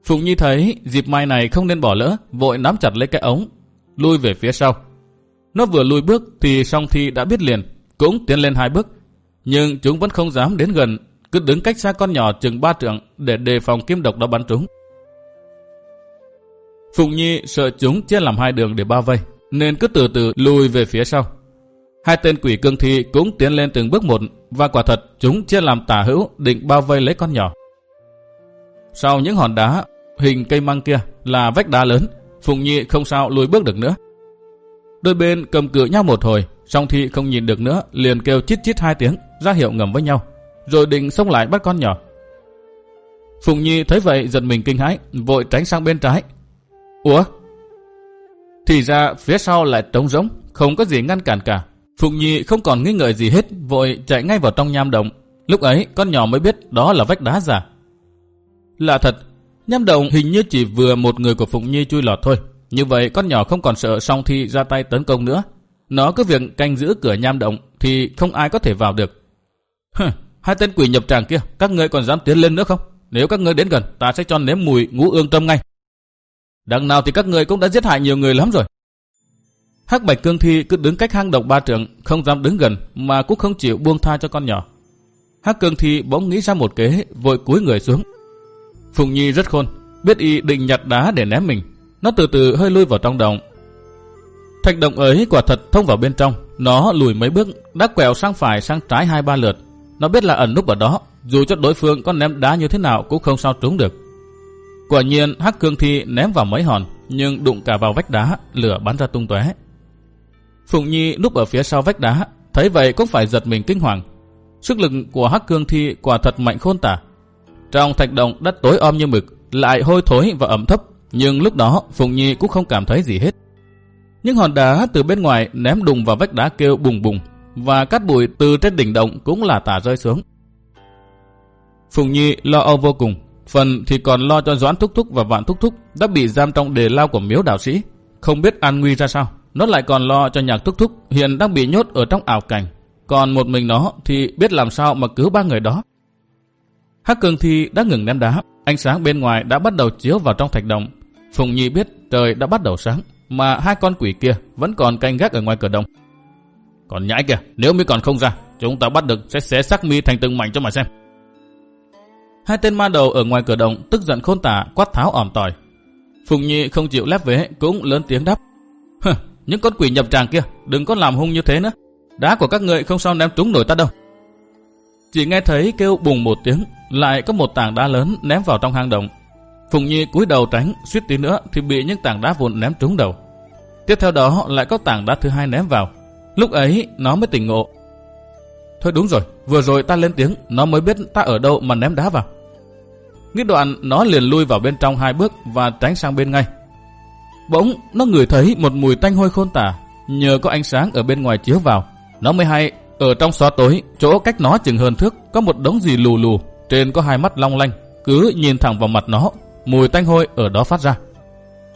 Phụng Nhi thấy dịp mai này không nên bỏ lỡ, vội nắm chặt lấy cái ống, lui về phía sau. Nó vừa lùi bước thì song thi đã biết liền, cũng tiến lên hai bước. Nhưng chúng vẫn không dám đến gần, cứ đứng cách xa con nhỏ chừng ba trượng để đề phòng kim độc đó bắn chúng. Phụng Nhi sợ chúng chia làm hai đường để bao vây, nên cứ từ từ lùi về phía sau. Hai tên quỷ cương thi cũng tiến lên từng bước một và quả thật chúng chia làm tả hữu định bao vây lấy con nhỏ. Sau những hòn đá hình cây măng kia là vách đá lớn, Phụng Nhi không sao lùi bước được nữa. Đôi bên cầm cự nhau một hồi, song thi không nhìn được nữa, liền kêu chít chít hai tiếng, ra hiệu ngầm với nhau, rồi định xông lại bắt con nhỏ. Phụng Nhi thấy vậy giật mình kinh hãi, vội tránh sang bên trái. Ủa? Thì ra phía sau lại trống rỗng, không có gì ngăn cản cả. Phụng Nhi không còn nghi ngờ gì hết, vội chạy ngay vào trong nham động. Lúc ấy, con nhỏ mới biết đó là vách đá giả. Là thật, nham động hình như chỉ vừa một người của Phụng Nhi chui lọt thôi. Như vậy, con nhỏ không còn sợ song thi ra tay tấn công nữa. Nó cứ việc canh giữ cửa nham động thì không ai có thể vào được. Hừ, hai tên quỷ nhập tràng kia, các ngươi còn dám tiến lên nữa không? Nếu các ngươi đến gần, ta sẽ cho nếm mùi ngũ ương tâm ngay. Đằng nào thì các ngươi cũng đã giết hại nhiều người lắm rồi. Hắc Bạch Cương Thi cứ đứng cách hang động ba trượng, không dám đứng gần mà cũng không chịu buông tha cho con nhỏ. Hắc Cương Thi bỗng nghĩ ra một kế, vội cúi người xuống. Phùng Nhi rất khôn, biết y định nhặt đá để ném mình. Nó từ từ hơi lui vào trong động. Thạch động ấy quả thật thông vào bên trong. Nó lùi mấy bước, đã quẹo sang phải sang trái hai ba lượt. Nó biết là ẩn núp ở đó, dù cho đối phương có ném đá như thế nào cũng không sao trúng được. Quả nhiên Hắc Cương Thi ném vào mấy hòn, nhưng đụng cả vào vách đá, lửa bắn ra tung tóe. Phụng Nhi núp ở phía sau vách đá, thấy vậy cũng phải giật mình kinh hoàng. Sức lực của Hắc Cương Thi quả thật mạnh khôn tả. Trong thạch động đất tối om như mực, lại hôi thối và ẩm thấp, nhưng lúc đó Phụng Nhi cũng không cảm thấy gì hết. Những hòn đá từ bên ngoài ném đùng vào vách đá kêu bùng bùng, và cát bụi từ trên đỉnh động cũng là tả rơi xuống. Phụng Nhi lo âu vô cùng, phần thì còn lo cho Doãn Thúc Thúc và Vạn Thúc Thúc đã bị giam trong đề lao của miếu đạo sĩ, không biết an nguy ra sao. Nó lại còn lo cho nhạc thúc thúc hiện đang bị nhốt ở trong ảo cảnh. Còn một mình nó thì biết làm sao mà cứu ba người đó. Hắc cường thi đã ngừng ném đá. Ánh sáng bên ngoài đã bắt đầu chiếu vào trong thạch động. Phùng Nhi biết trời đã bắt đầu sáng. Mà hai con quỷ kia vẫn còn canh gác ở ngoài cửa động. Còn nhãi kìa, nếu mi còn không ra, chúng ta bắt được sẽ xé xác mi thành từng mảnh cho mà xem. Hai tên ma đầu ở ngoài cửa động tức giận khôn tả quát tháo ỏm tỏi. Phùng Nhi không chịu lép vế cũng lớn tiếng đáp. Hừ, những con quỷ nhập tràng kia, đừng có làm hung như thế nữa. Đá của các người không sao ném trúng nổi ta đâu. Chỉ nghe thấy kêu bùng một tiếng, lại có một tảng đá lớn ném vào trong hang động. Phùng Nhi cúi đầu tránh, suýt tí nữa thì bị những tảng đá vụn ném trúng đầu. Tiếp theo đó lại có tảng đá thứ hai ném vào. Lúc ấy nó mới tỉnh ngộ. Thôi đúng rồi, vừa rồi ta lên tiếng, nó mới biết ta ở đâu mà ném đá vào. Nghĩ đoạn nó liền lui vào bên trong hai bước và tránh sang bên ngay. Bỗng nó ngửi thấy một mùi tanh hôi khôn tả, nhờ có ánh sáng ở bên ngoài chiếu vào. Nó mới hay, ở trong xóa tối, chỗ cách nó chừng hơn thước, có một đống gì lù lù, trên có hai mắt long lanh, cứ nhìn thẳng vào mặt nó, mùi tanh hôi ở đó phát ra.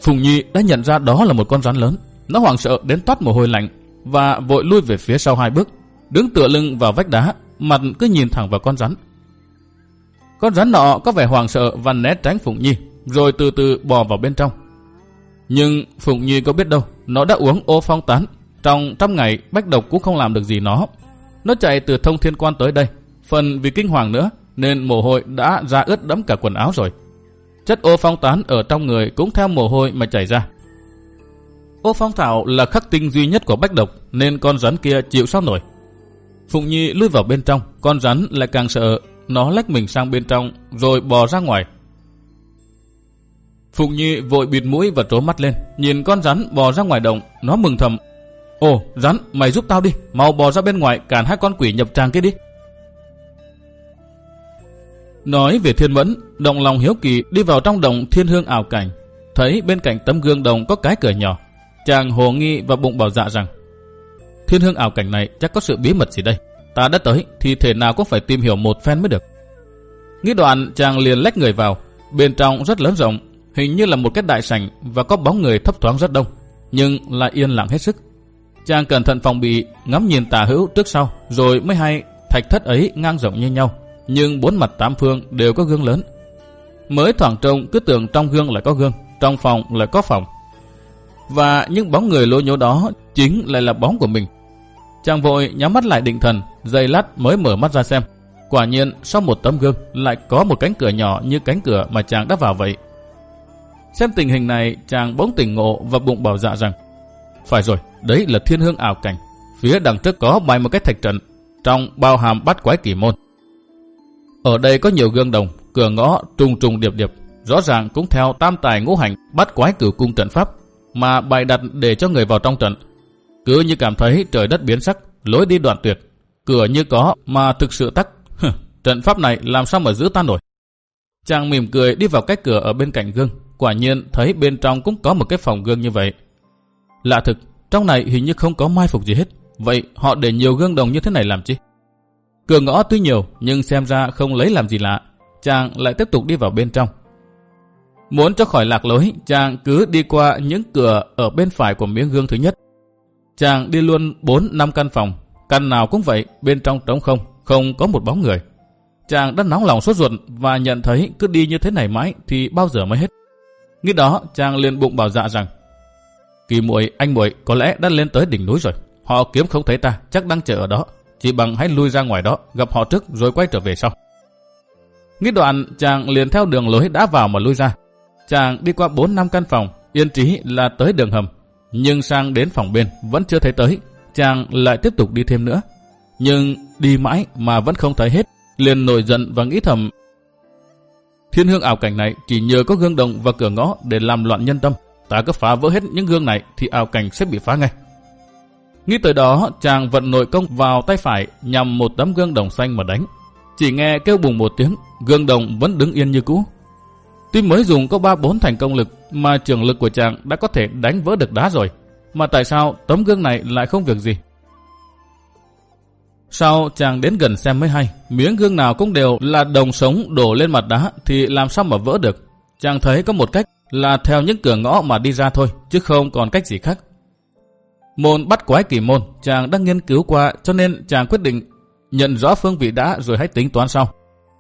Phùng Nhi đã nhận ra đó là một con rắn lớn, nó hoảng sợ đến toát mồ hôi lạnh và vội lui về phía sau hai bước, đứng tựa lưng vào vách đá, mặt cứ nhìn thẳng vào con rắn. Con rắn nọ có vẻ hoảng sợ và né tránh Phùng Nhi, rồi từ từ bò vào bên trong. Nhưng Phụng Nhi có biết đâu, nó đã uống ô phong tán. Trong trăm ngày, bách độc cũng không làm được gì nó. Nó chạy từ thông thiên quan tới đây. Phần vì kinh hoàng nữa, nên mồ hôi đã ra ướt đẫm cả quần áo rồi. Chất ô phong tán ở trong người cũng theo mồ hôi mà chảy ra. Ô phong thảo là khắc tinh duy nhất của bách độc nên con rắn kia chịu sao nổi. Phụng Nhi lui vào bên trong, con rắn lại càng sợ, nó lách mình sang bên trong rồi bò ra ngoài. Phụng Nhi vội bịt mũi và trố mắt lên, nhìn con rắn bò ra ngoài đồng. nó mừng thầm. Ồ, rắn, mày giúp tao đi, mau bò ra bên ngoài cản hai con quỷ nhập tràng kia đi. Nói về thiên mẫn, động lòng hiếu kỳ đi vào trong đồng thiên hương ảo cảnh, thấy bên cạnh tấm gương đồng có cái cửa nhỏ. Chàng hồ nghi và bụng bảo dạ rằng, thiên hương ảo cảnh này chắc có sự bí mật gì đây. Ta đã tới thì thể nào cũng phải tìm hiểu một phen mới được. Nghĩ đoạn chàng liền lách người vào, bên trong rất lớn rộng, hình như là một cái đại sảnh và có bóng người thấp thoáng rất đông, nhưng lại yên lặng hết sức. Chàng cẩn thận phòng bị, ngắm nhìn tà hữu trước sau, rồi mới hay thạch thất ấy ngang rộng như nhau, nhưng bốn mặt tám phương đều có gương lớn. Mới thoảng trông cứ tưởng trong gương lại có gương, trong phòng lại có phòng. Và những bóng người lô nhố đó chính lại là bóng của mình. Chàng vội nhắm mắt lại định thần, giây lát mới mở mắt ra xem. Quả nhiên sau một tấm gương lại có một cánh cửa nhỏ như cánh cửa mà chàng đã vào vậy. Xem tình hình này chàng bỗng tỉnh ngộ và bụng bảo dạ rằng Phải rồi, đấy là thiên hương ảo cảnh. Phía đằng trước có bày một cái thạch trận, trong bao hàm bắt quái kỳ môn. Ở đây có nhiều gương đồng, cửa ngõ trùng trùng điệp điệp, rõ ràng cũng theo tam tài ngũ hành bắt quái cửu cung trận pháp mà bài đặt để cho người vào trong trận. Cứ như cảm thấy trời đất biến sắc, lối đi đoạn tuyệt, cửa như có mà thực sự tắc. trận pháp này làm sao mà giữ ta nổi. Chàng mỉm cười đi vào cái cửa ở bên cạnh gương, quả nhiên thấy bên trong cũng có một cái phòng gương như vậy. Lạ thực, trong này hình như không có mai phục gì hết, vậy họ để nhiều gương đồng như thế này làm chi? Cửa ngõ tuy nhiều nhưng xem ra không lấy làm gì lạ. Chàng lại tiếp tục đi vào bên trong. Muốn cho khỏi lạc lối, chàng cứ đi qua những cửa ở bên phải của miếng gương thứ nhất. Chàng đi luôn 4 năm căn phòng, căn nào cũng vậy, bên trong trống không, không có một bóng người. Chàng đã nóng lòng sốt ruột và nhận thấy cứ đi như thế này mãi thì bao giờ mới hết. Nghĩ đó, chàng liền bụng bảo dạ rằng Kỳ muội, anh muội có lẽ đã lên tới đỉnh núi rồi. Họ kiếm không thấy ta, chắc đang chờ ở đó. Chỉ bằng hãy lui ra ngoài đó, gặp họ trước rồi quay trở về sau. Nghĩ đoạn, chàng liền theo đường lối đã vào mà lui ra. Chàng đi qua 4 năm căn phòng, yên trí là tới đường hầm. Nhưng sang đến phòng bên vẫn chưa thấy tới, chàng lại tiếp tục đi thêm nữa. Nhưng đi mãi mà vẫn không thấy hết, liền nổi giận và nghĩ thầm. Thiên hương ảo cảnh này chỉ nhờ có gương đồng và cửa ngõ để làm loạn nhân tâm. Ta cứ phá vỡ hết những gương này thì ảo cảnh sẽ bị phá ngay. Nghĩ tới đó, chàng vận nội công vào tay phải nhằm một tấm gương đồng xanh mà đánh. Chỉ nghe kêu bùng một tiếng, gương đồng vẫn đứng yên như cũ. Tuy mới dùng có 3-4 thành công lực mà trường lực của chàng đã có thể đánh vỡ được đá rồi. Mà tại sao tấm gương này lại không việc gì? Sau chàng đến gần xem mới hay, miếng gương nào cũng đều là đồng sống đổ lên mặt đá thì làm sao mà vỡ được. Chàng thấy có một cách là theo những cửa ngõ mà đi ra thôi, chứ không còn cách gì khác. Môn bắt quái kỳ môn, chàng đã nghiên cứu qua cho nên chàng quyết định nhận rõ phương vị đã rồi hãy tính toán sau.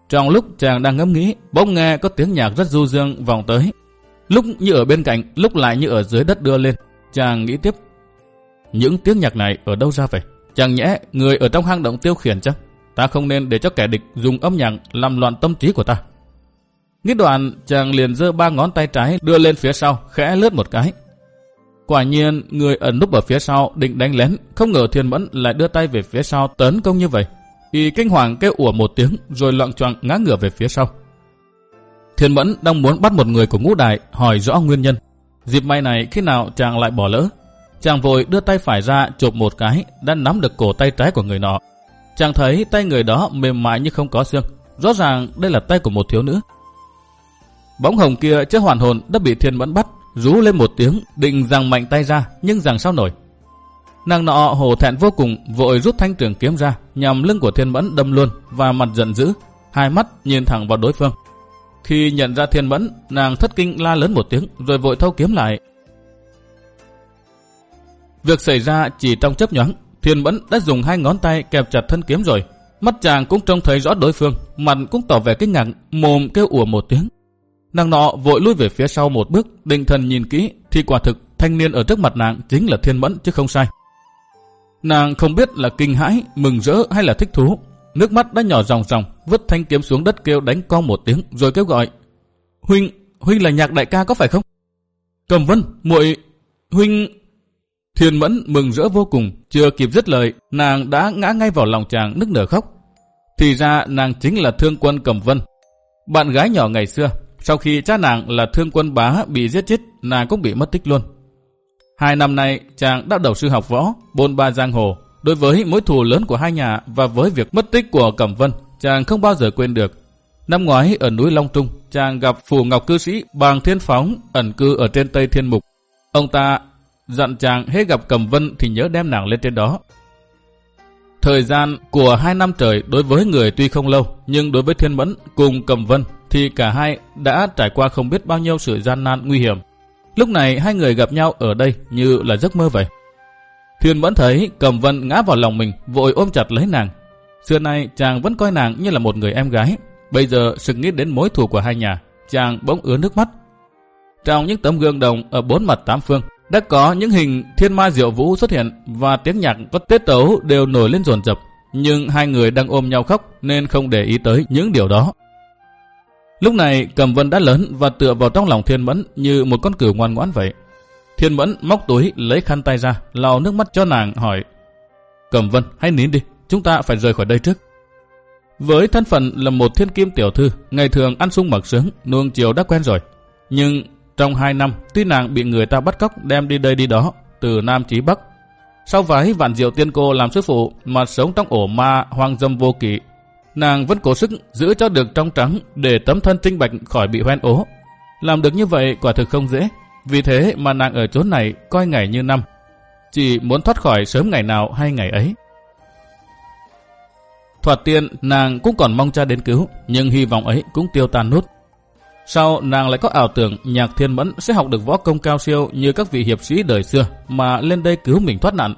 Trong lúc chàng đang ngẫm nghĩ, bỗng nghe có tiếng nhạc rất du dương vòng tới. Lúc như ở bên cạnh, lúc lại như ở dưới đất đưa lên. Chàng nghĩ tiếp, những tiếng nhạc này ở đâu ra vậy? Chẳng nhẽ người ở trong hang động tiêu khiển chứ? Ta không nên để cho kẻ địch dùng âm nhạc làm loạn tâm trí của ta. Nghĩ đoạn, chàng liền giơ ba ngón tay trái đưa lên phía sau, khẽ lướt một cái. Quả nhiên, người ẩn núp ở phía sau định đánh lén, không ngờ Thiên Mẫn lại đưa tay về phía sau tấn công như vậy. Y kinh hoàng kêu ủa một tiếng rồi loạn choạng ngã ngửa về phía sau. Thiên Mẫn đang muốn bắt một người của ngũ đại hỏi rõ nguyên nhân. Dịp may này khi nào chàng lại bỏ lỡ. Chàng vội đưa tay phải ra chụp một cái đã nắm được cổ tay trái của người nọ. Chàng thấy tay người đó mềm mại như không có xương. Rõ ràng đây là tay của một thiếu nữ. Bóng hồng kia chưa hoàn hồn đã bị Thiên Mẫn bắt rú lên một tiếng, định giằng mạnh tay ra, nhưng giằng sao nổi. Nàng nọ hổ thẹn vô cùng, vội rút thanh trường kiếm ra, nhằm lưng của thiên mẫn đâm luôn, và mặt giận dữ, hai mắt nhìn thẳng vào đối phương. Khi nhận ra thiên mẫn, nàng thất kinh la lớn một tiếng, rồi vội thâu kiếm lại. Việc xảy ra chỉ trong chớp nhoáng, thiên mẫn đã dùng hai ngón tay kẹp chặt thân kiếm rồi. Mắt chàng cũng trông thấy rõ đối phương, mặt cũng tỏ vẻ kinh ngạc, mồm kêu ủa một tiếng, Nàng nọ vội lui về phía sau một bước, định thần nhìn kỹ, thì quả thực thanh niên ở trước mặt nàng chính là thiên mẫn chứ không sai. Nàng không biết là kinh hãi, mừng rỡ hay là thích thú. nước mắt đã nhỏ ròng ròng, vứt thanh kiếm xuống đất kêu đánh con một tiếng rồi kêu gọi. Huynh, huynh là nhạc đại ca có phải không? Cầm vân, muội huynh... Thiên mẫn mừng rỡ vô cùng, chưa kịp dứt lời, nàng đã ngã ngay vào lòng chàng nức nở khóc. Thì ra nàng chính là thương quân Cầm Vân. Bạn gái nhỏ ngày xưa, sau khi cha nàng là thương quân bá bị giết chết, nàng cũng bị mất tích luôn. Hai năm nay, chàng đã đầu sư học võ, bôn ba giang hồ. Đối với mối thù lớn của hai nhà và với việc mất tích của Cẩm Vân, chàng không bao giờ quên được. Năm ngoái ở núi Long Trung, chàng gặp phù ngọc cư sĩ Bàng Thiên Phóng ẩn cư ở trên Tây Thiên Mục. Ông ta dặn chàng hết gặp Cẩm Vân thì nhớ đem nàng lên trên đó. Thời gian của hai năm trời đối với người tuy không lâu, nhưng đối với Thiên Mẫn cùng Cẩm Vân thì cả hai đã trải qua không biết bao nhiêu sự gian nan nguy hiểm. Lúc này hai người gặp nhau ở đây như là giấc mơ vậy. Thiên Mẫn thấy Cẩm Vân ngã vào lòng mình, vội ôm chặt lấy nàng. Xưa nay chàng vẫn coi nàng như là một người em gái. Bây giờ sự nghĩ đến mối thù của hai nhà, chàng bỗng ứa nước mắt. Trong những tấm gương đồng ở bốn mặt tám phương, đã có những hình thiên ma diệu vũ xuất hiện và tiếng nhạc có tiết tấu đều nổi lên dồn dập. Nhưng hai người đang ôm nhau khóc nên không để ý tới những điều đó. Lúc này cầm vân đã lớn và tựa vào trong lòng thiên mẫn như một con cừu ngoan ngoãn vậy. Thiên mẫn móc túi lấy khăn tay ra, lau nước mắt cho nàng hỏi. Cầm vân hãy nín đi, chúng ta phải rời khỏi đây trước. Với thân phận là một thiên kim tiểu thư, ngày thường ăn sung mặc sướng, nuông chiều đã quen rồi. Nhưng trong hai năm, tuy nàng bị người ta bắt cóc đem đi đây đi đó, từ Nam chí Bắc. Sau vái vạn diệu tiên cô làm sư phụ mà sống trong ổ ma hoang dâm vô kỷ, nàng vẫn cố sức giữ cho được trong trắng để tấm thân trinh bạch khỏi bị hoen ố. Làm được như vậy quả thực không dễ, vì thế mà nàng ở chốn này coi ngày như năm. Chỉ muốn thoát khỏi sớm ngày nào hay ngày ấy. Thoạt tiên nàng cũng còn mong cha đến cứu, nhưng hy vọng ấy cũng tiêu tan nút. Sau nàng lại có ảo tưởng nhạc thiên mẫn sẽ học được võ công cao siêu như các vị hiệp sĩ đời xưa mà lên đây cứu mình thoát nạn.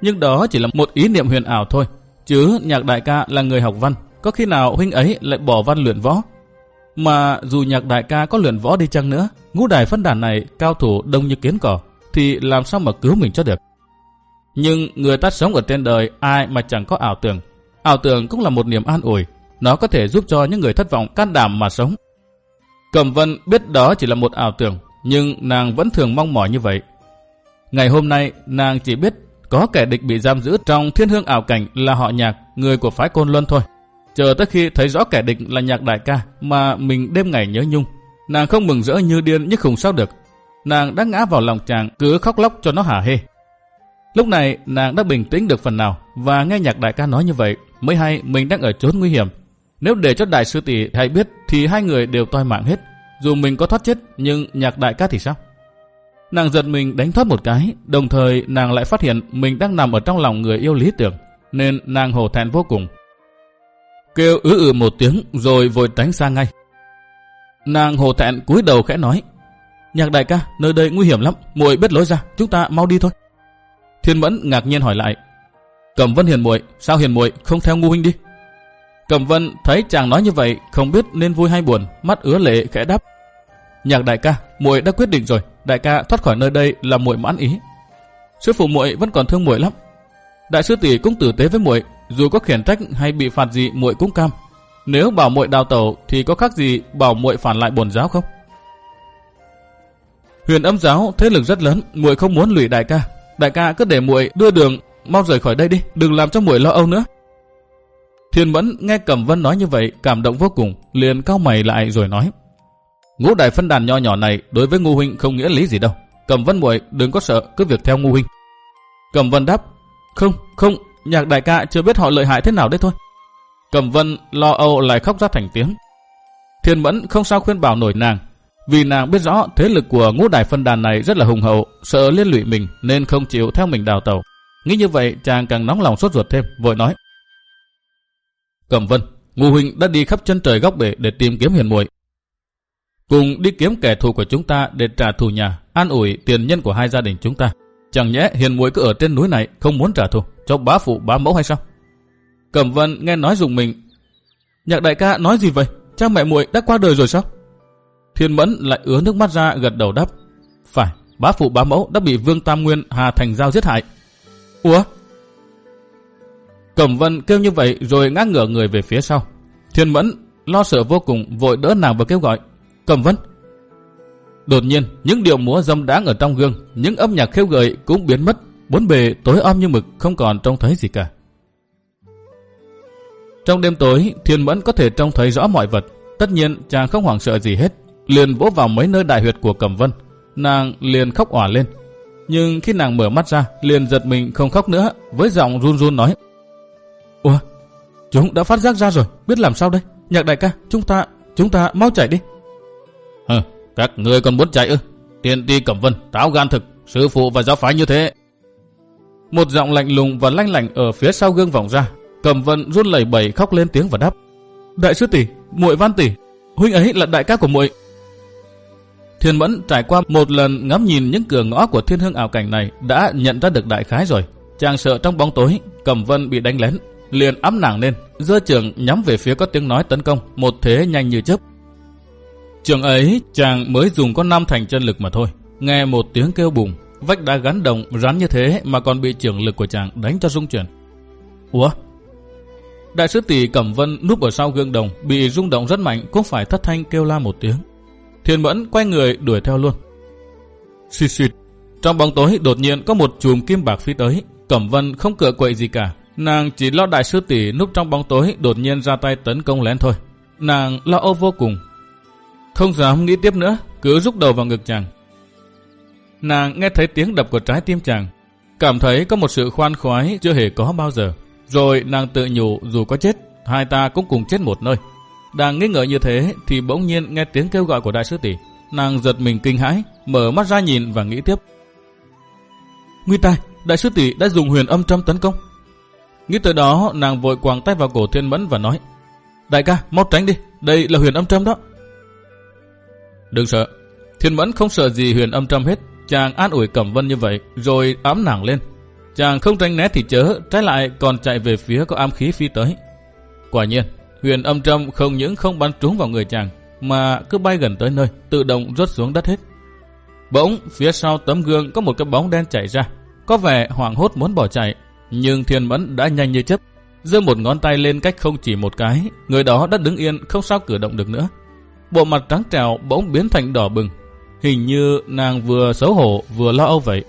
Nhưng đó chỉ là một ý niệm huyền ảo thôi, chứ nhạc đại ca là người học văn, có khi nào huynh ấy lại bỏ văn luyện võ. Mà dù nhạc đại ca có luyện võ đi chăng nữa, ngũ đài phân đàn này cao thủ đông như kiến cỏ, thì làm sao mà cứu mình cho được. Nhưng người ta sống ở trên đời ai mà chẳng có ảo tưởng. Ảo tưởng cũng là một niềm an ủi. Nó có thể giúp cho những người thất vọng can đảm mà sống. Cẩm Vân biết đó chỉ là một ảo tưởng, nhưng nàng vẫn thường mong mỏi như vậy. Ngày hôm nay, nàng chỉ biết có kẻ địch bị giam giữ trong thiên hương ảo cảnh là họ nhạc, người của phái Côn Luân thôi. Chờ tới khi thấy rõ kẻ địch là nhạc đại ca mà mình đêm ngày nhớ nhung, nàng không mừng rỡ như điên như không sao được. Nàng đã ngã vào lòng chàng cứ khóc lóc cho nó hả hê. Lúc này nàng đã bình tĩnh được phần nào và nghe nhạc đại ca nói như vậy mới hay mình đang ở chốn nguy hiểm nếu để cho đại sư tỷ hay biết thì hai người đều toi mạng hết. Dù mình có thoát chết nhưng nhạc đại ca thì sao? Nàng giật mình đánh thoát một cái, đồng thời nàng lại phát hiện mình đang nằm ở trong lòng người yêu lý tưởng, nên nàng hổ thẹn vô cùng. Kêu ứ ử một tiếng rồi vội tránh sang ngay. Nàng hổ thẹn cúi đầu khẽ nói, Nhạc đại ca, nơi đây nguy hiểm lắm, muội biết lối ra, chúng ta mau đi thôi. Thiên Mẫn ngạc nhiên hỏi lại, Cẩm Vân Hiền muội, sao Hiền muội không theo ngu huynh đi? Cẩm Vân thấy chàng nói như vậy, không biết nên vui hay buồn, mắt ứa lệ khẽ đáp. Nhạc đại ca, muội đã quyết định rồi, đại ca thoát khỏi nơi đây là muội mãn ý. Sư phụ muội vẫn còn thương muội lắm. Đại sư tỷ cũng tử tế với muội, dù có khiển trách hay bị phạt gì muội cũng cam. Nếu bảo muội đào tẩu thì có khác gì bảo muội phản lại bổn giáo không? Huyền âm giáo thế lực rất lớn, muội không muốn lụy đại ca. Đại ca cứ để muội đưa đường mau rời khỏi đây đi, đừng làm cho muội lo âu nữa. Thiên Mẫn nghe Cẩm Vân nói như vậy, cảm động vô cùng, liền cao mày lại rồi nói. Ngũ đại phân đàn nho nhỏ này đối với Ngô huynh không nghĩa lý gì đâu. Cẩm Vân muội đừng có sợ, cứ việc theo Ngô huynh. Cẩm Vân đáp, không, không, nhạc đại ca chưa biết họ lợi hại thế nào đấy thôi. Cẩm Vân lo âu lại khóc ra thành tiếng. Thiên Mẫn không sao khuyên bảo nổi nàng, vì nàng biết rõ thế lực của ngũ đại phân đàn này rất là hùng hậu, sợ liên lụy mình nên không chịu theo mình đào tàu. Nghĩ như vậy chàng càng nóng lòng sốt ruột thêm, vội nói. Cẩm Vân, Ngô huynh đã đi khắp chân trời góc bể để tìm kiếm hiền muội. Cùng đi kiếm kẻ thù của chúng ta để trả thù nhà, an ủi tiền nhân của hai gia đình chúng ta. Chẳng nhẽ hiền muội cứ ở trên núi này không muốn trả thù cho bá phụ bá mẫu hay sao? Cẩm Vân nghe nói dùng mình. Nhạc đại ca nói gì vậy? Cha mẹ muội đã qua đời rồi sao? Thiên Mẫn lại ứa nước mắt ra gật đầu đáp. Phải, bá phụ bá mẫu đã bị Vương Tam Nguyên Hà Thành Giao giết hại. Ủa? Cẩm Vân kêu như vậy rồi ngã ngửa người về phía sau. Thiên Mẫn lo sợ vô cùng vội đỡ nàng và kêu gọi. Cẩm Vân! Đột nhiên, những điệu múa dâm đáng ở trong gương, những âm nhạc khêu gợi cũng biến mất, bốn bề tối om như mực không còn trông thấy gì cả. Trong đêm tối, Thiên Mẫn có thể trông thấy rõ mọi vật. Tất nhiên, chàng không hoảng sợ gì hết. Liền vỗ vào mấy nơi đại huyệt của Cẩm Vân. Nàng liền khóc òa lên. Nhưng khi nàng mở mắt ra, liền giật mình không khóc nữa, với giọng run run nói. Ủa, chúng đã phát giác ra rồi, biết làm sao đây? Nhạc đại ca, chúng ta, chúng ta mau chạy đi. Hừ, các người còn muốn chạy ư? Tiên ti Cẩm Vân, táo gan thực, sư phụ và giáo phái như thế. Một giọng lạnh lùng và lanh lảnh ở phía sau gương vọng ra, Cẩm Vân run lẩy bẩy khóc lên tiếng và đáp. Đại sư tỷ, muội Văn tỷ, huynh ấy là đại ca của muội. Thiên Mẫn trải qua một lần ngắm nhìn những cửa ngõ của thiên hương ảo cảnh này đã nhận ra được đại khái rồi. Chàng sợ trong bóng tối, Cẩm Vân bị đánh lén, liền ấm nàng lên, giơ trường nhắm về phía có tiếng nói tấn công, một thế nhanh như chớp. Trường ấy chàng mới dùng có năm thành chân lực mà thôi. Nghe một tiếng kêu bùng, vách đá gắn đồng rắn như thế mà còn bị trường lực của chàng đánh cho rung chuyển. Ủa, Đại sứ tỷ Cẩm Vân núp ở sau gương đồng, bị rung động rất mạnh cũng phải thất thanh kêu la một tiếng. Thiên Mẫn quay người đuổi theo luôn. Xịt xịt. Trong bóng tối đột nhiên có một chùm kim bạc phi tới. Cẩm Vân không cựa quậy gì cả. Nàng chỉ lo đại sư tỷ núp trong bóng tối đột nhiên ra tay tấn công lén thôi. Nàng lo âu vô cùng. Không dám nghĩ tiếp nữa, cứ rút đầu vào ngực chàng. Nàng nghe thấy tiếng đập của trái tim chàng. Cảm thấy có một sự khoan khoái chưa hề có bao giờ. Rồi nàng tự nhủ dù có chết, hai ta cũng cùng chết một nơi. Đang nghi ngờ như thế thì bỗng nhiên nghe tiếng kêu gọi của đại sư tỷ. Nàng giật mình kinh hãi, mở mắt ra nhìn và nghĩ tiếp. Nguy tai, đại sư tỷ đã dùng huyền âm trâm tấn công. Nghĩ tới đó, nàng vội quàng tay vào cổ thiên mẫn và nói. Đại ca, mau tránh đi, đây là huyền âm trâm đó. Đừng sợ, thiên mẫn không sợ gì huyền âm trâm hết. Chàng an ủi Cẩm Vân như vậy, rồi ám nàng lên, Chàng không tránh né thì chớ, trái lại còn chạy về phía có am khí phi tới. Quả nhiên, huyền âm trâm không những không bắn trúng vào người chàng, mà cứ bay gần tới nơi, tự động rớt xuống đất hết. Bỗng, phía sau tấm gương có một cái bóng đen chạy ra, có vẻ hoảng hốt muốn bỏ chạy, nhưng thiên mẫn đã nhanh như chấp, giơ một ngón tay lên cách không chỉ một cái, người đó đã đứng yên không sao cử động được nữa. Bộ mặt trắng trèo bỗng biến thành đỏ bừng, hình như nàng vừa xấu hổ vừa lo âu vậy.